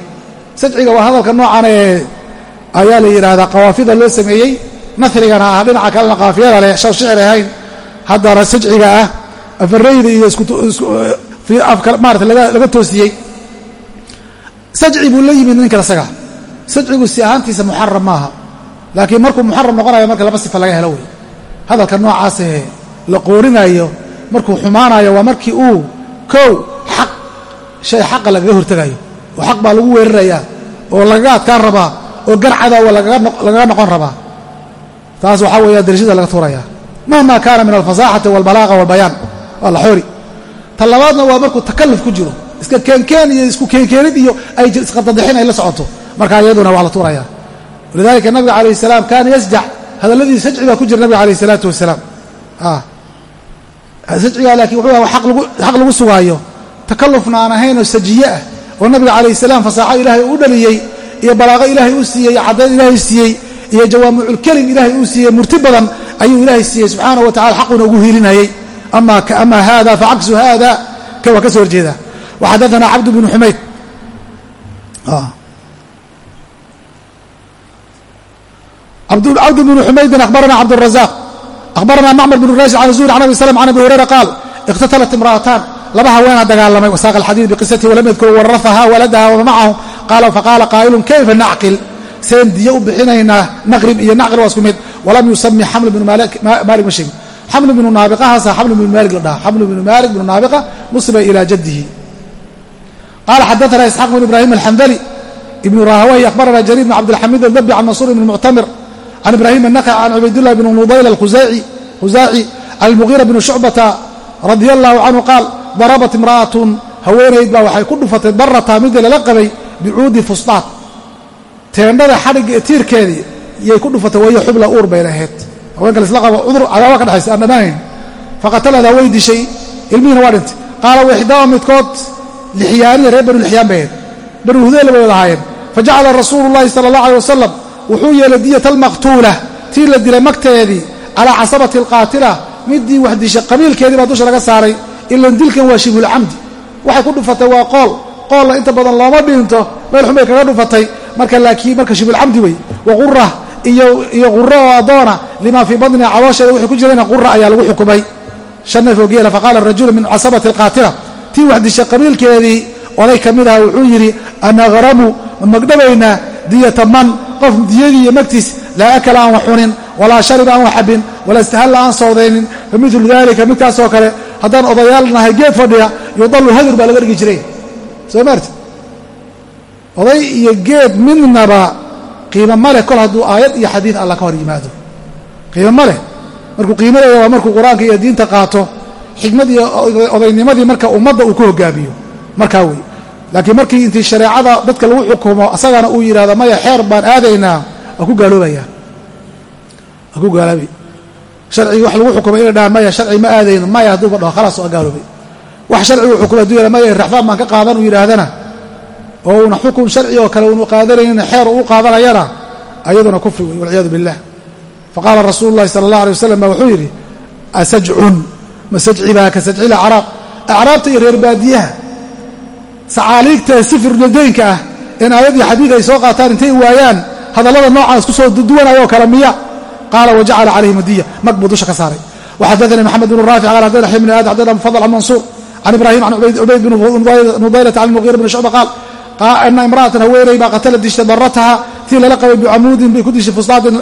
Sajciga waa hadalka noocan ee ayaa la yidhaahdaa qawaafida loo sameeyey. Nafrigana ah dhinaca kalena qaafiyada leh shaw shicir ahayn haddana sajciga ah afarayda iyo maarata laga toosiyey. Sajci buu la yimid ninkan isaga. Sajcigu si ahaantiisa muxaram maaha. Laakiin markuu muxaram noqonayo marka laba sifa laga helo wey hadalka noocaasee la qoorinayo markuu xumaanayo waa markii uu kow xaq shay xaqa lagaga hortegayo oo xaq baa lagu weerarayaa oo lagaga adkaan rabaa oo garcadaawa lagaga noqon rabaa. Taas waxaa weeya darashada laga tuurayaa mahma kaana min alfasaaxati walbalaaqa walbayaan. Waa la xoori. Ta labaadna waa markuu takalluf ku jiro. Iska keenkeen iyo isku keenkeenid iyo ay isqadadixin ay la socoto. Marka iyaduna waa la tuurayaa walidalika nabiga calayh salaam kaana yasjac. Hadalladii sajci baa ku jira nabiga alayh isalaatu wasalaam sajcigaa laakiin wuxuu xaq lagu sugaayo. Takallufna aan ahayn oo sajiye ah oo nabiga calayh salaam fasaaxo ilaahay u dhaliyey iyo balaaqo ilaahay uu siiyey iyo caddayn ilaahay siiyey iyo jawaamiculkelim ilaahay uu siiyey murti badan ayuu ilaahay siiyey. Subxaanahu wa tacala xaquna ugu hiilinayey. Ama hada facaksu hada waa ka soo horjeeda? Waxadaana cabd bnu xumayd. Cabd bnu xumaydin akhbarana cabdالrazaq akhbarana macmar bn rashid can zuhri can abi slm can abi hurayra qaal ikhtatalat imra'ataan laba haweenaa dagaalamay wasaaqa alxadiid biqisati walam yadkur warafaha waladaha wama macahum qaala faqaala qaa'ilun kayfa nacqil seen diyo u bixinaynaa naqrib iyo nacqil waa isku mid walam yusami xaml bnu maalik ma sheegin xaml bnu naabiqahaasa xaml bnu maalik la dhaha xaml bnu maalik bnu naabiqa nusiba ilaa jaddihi qaala xadaana isxaaq bn ibrahim alxandali ibnu rahawayh akhbarana jariir bn cabdilxamiid aldabi can mansuur ibn muctamir can ibrahim annakci can cubaydillahi bn nudayl alkhusaaci can almugiira bni shucbata radia allahu canhu qaal darabat imra'atun haweenayd baa waxay ku dhufatay darata midda lala qabay bicuudi fusdaad teendhada xadhigga tiirkeedii yay ku dhufatay wayo xubla uur bay lahayd haweenka laisla qabo cudur cadaaba ka dhexaysa aan dhammaanayn faqataladaa way dishay ilmihiina waa dhintay qaala waxdaama midkood lixyaaniya reer banu lixyaan bay ahayd banu hudeyla bay wada ahaayeen fajacala rasuulu llahi sala allah alay wasalam wuxuu yeelay diyata almaqtuula tii la dilay magteedii calaa casabati alqaatila midii wax dishay qabiilkeedii baa dusha laga saaray ilan dilkan waa shibhulcamdi waxay ku dhufatay waa qool qoolla inta badan looma dhinto meel xun bay kaga dhufatay. Marka laakiin marka shibhulcamdi wey waqura iyo qura oo addoona limaa fii badniha caloosheeda wixii ku jirayna qura ayaa lagu xukumay. Shan neef oo geela faqaala rajulu min casabati alqaatila tii wax dishay qabiilkeedii oday ka mid aha wuxuu yidhi anaqramu ma magdhabaynaa diyata man qof diyadii iyo magtiis laa akala aan wax cunin walaa shariba aan wax cabin walaa istahalla aan soodaynin fa milu dalika midkaasoo kale haddaan odayaal nahay geed fadhiya yudalu hadur baa laga dhigi jiray. Soo maarti oday iyo geed midnaba qiimo ma leh kol hadduu aayad iyo xadiid alla ka hor yimaado. Qiimo ma leh. Markuu qiimadeeda waa markuu qur'aanka iyo diinta qaato xikmad iyo odaynimadii marka ummadda uu ka hogaamiyo markaa wey laakiin markii intii shareecada dadka lagu xukumo asagana uu yidhahdo maya xeer baan aadaynaa. Waa ku gaaloobayaa ha ku gaaloobay sharcigii wax lagu xukumay inay dhahaan maya sharci ma aadayno. Maya hadduuba dhaho. Khalaas waa gaaloobay wax sharcigu xukumay haduu yah maya raxfaan baan ka qaadan uu yidhaahdana. Oo uuna xukun sharci oo kale uunu qaadanaynin xeer uu qaadanayana ayaduna kufri wey walciyaadu billah faqaala rasuulu llahi sala allah alay wasalam baa wuxuu yidhi asajcun. Ma sajci baa ka sajci lacraab acraabta iyo reer baadiyaha sacaaliigta sifirdadeynka ah in aayad iyo ay soo qaataan intay waayaan hadallada noocaan isku soo duwanayoo kale miya. Qaala wajacala calayhim diya mag buu dusha ka saaray. Waxadaanii maxamed bnu raafic qala xadana xi bn aad xadana mufadl can mansuur. Can ibrahim can cubayd bn nudaylata can muqira bn shucba qaal ana imra'atan haweeney baa qatala dishtay darataha tii lala qabay bicamuudin bay ku dishay fustaadin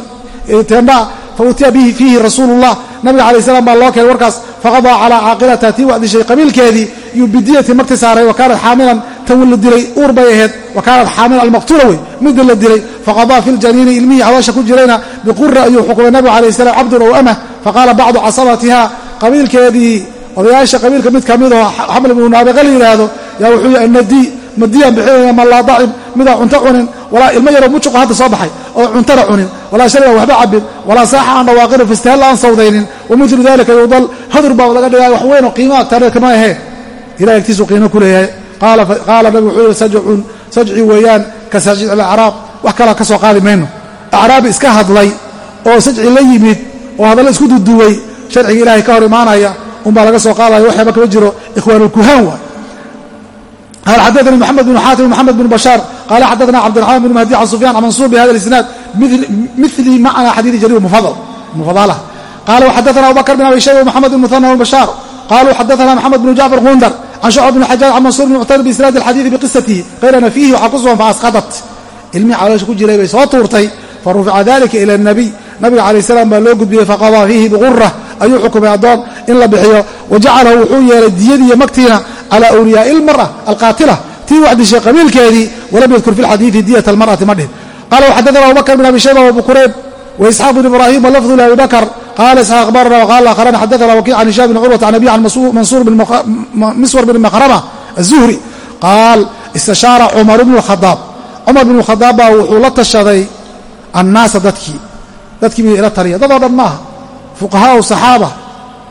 teendhaa fa utiya fiihi rasuulu llah nabiga alay slam baa loo keenay warkaas faqadaa calaa caaqilataha tii wax dishay qabiilkeedii iyo bidiyati marti saaray wa kaanat xaamilan tan la dilay uur bay ahayd wa kaanat almaqtuula wey midda la dilay faqadaa fi ljaniini ilmihii caloosha ku jirayna biqura ayuu xukumay nabigu alayh salam cabdun ow amah faqaala bacdu casabatiha qabiilkeedii odayaasha qabiilka mid ka mid oo xaml ibnu naabiqa la yidhaahdo yaa wuxuu yihi anadi madiyaan bixinaya ma laa dacim cunto cunin walaa ilmo yaroo mujuqa hadda soo baxay oo cuntana cunin walaa shariban waxba cabin walaa saaxa aan dhawaaqinin fastahalla aan sawdaynin wa milu dalika yudal hadur baa laga dhigaya wax weyn oo qiimaa tareed kama aheen ilahay agtiisuu qiimo ku leeyahay qaala nabig wuxuu yihi sajcun sajci weeyaan ka sajci alacraab wax kalaa ka soo qaadi mayno acraabi iska hadlay oo sajci la yimid oo hadallo isku duduway sharciga ilaahay ka hor imaanaya unbaa laga soo qaadaya waxyaaba kama jiro ikhwaan ulkuhaan waay qal xadani mxamed bn xaatim mxamed bn bashaar qala xadana cabdiraxmaan bn mahdi can sufyan an mansuur bihada isnaad mili macna xadiidi jariir mufadala qala xadana abubakr bn abi shayba mxamed bn muhana wlbashaar qaluu xadana mxamed bn jacfar qundar can shucba bn xajaaj can mansuur bn muctamir biisnaadi alxadiidi biqisatihi qayrana fiihi waxaa ku sugan fa asqadat ilmihii caloosha ku jiray bay soo tuurtay fa rufica dalika ila anabiy nabiga calayi salaam baa loo gudbiyey faqadaa fiihi biqura ayuu xukumay addoon in la bixiyo wa jacalahu wuxuu yeelay diyadiiyo magtiina calaa wliyaa'i ilmara alqaatila tii wax dishay qabiilkeedii walam yadkur fi lxadiidi diyat almar'ati ma dhihin qaala waxadadana abubakr bn abi shayba wabu kurayb waisxaaq bn ibraahim walafdu labi bakr qala isxaaq akhbarana wqala akharana xadana wakiic can hishaam bn curwata can abi can miswar bn makrama azuhri qaal istashaara cumar bnu khadaab cumar bn khadaab baa wuxuu la tashaday annaasa dadkii dadkii buu ila taliya dadoo dhan maaha fuqahaau saxaaba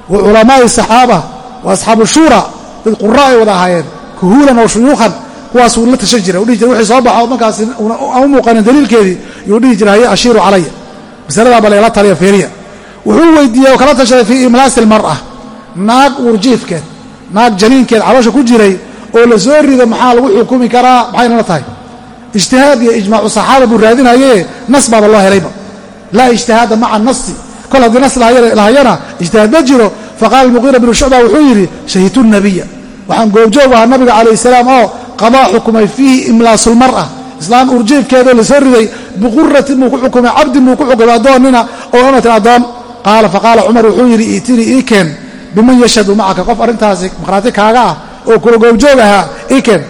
wa culamaai saxaaba wa asxaabu shuura dad qura ay wada ahaayeen kuhuulan oo shuyuukhan kuwaasuu la tashan jiray u dhihi jiray wixii soo baxo markaas aan u muuqanin daliilkeedii yuu dhihi wuxuu weydiiyey oo kala tashaday fii imlaasi almar'a. Naag uurjiifkeed naag janiinkeed caloosha ku jiray oo la soo rido maxaa lagu xukumi karaa? Maxaynala tahay? Ijtihaad iyo ijmaacu saxaaba buu raadinaye nas baaba loo helayba. Laa ijtihaada maca nasi kol haddii nas lahayana ijtihaad ma jiro. Faqaala muqiira bnu shucba wuxuu yidhi shahidtu nabiya waxaan goobjoog ahaa nabiga calayh salaam oo qadaa xukumay fiihi imlaasulmar'a islaan urjiifkeedoo la soo riday biquratin buu ku xukumay cabdin buu ku xukumay addoonnina oo amatin addoon qaala faqaala cumar wuxuu yidhi iitinii ii keen biman yashhadu macaka. Qof arrintaasi maqhraati kaaga ah oo kula goobjoog ahaa ii keen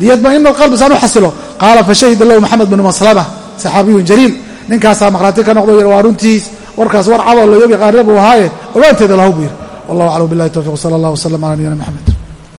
liyadma'ina qalbi saan u xasilo. Qaala fashahida lahu maxamed bnu maslama saxaabiyun jaliil. Ninkaasaa maqhraati ka noqdo waa runtiis warkaas war cadoo la yogi qaarina buu ahaaye ogaanteeda lahu buu yidhi. Wallahu aclam billahi towfiq sala allah wasalam cala nabiyina maxamed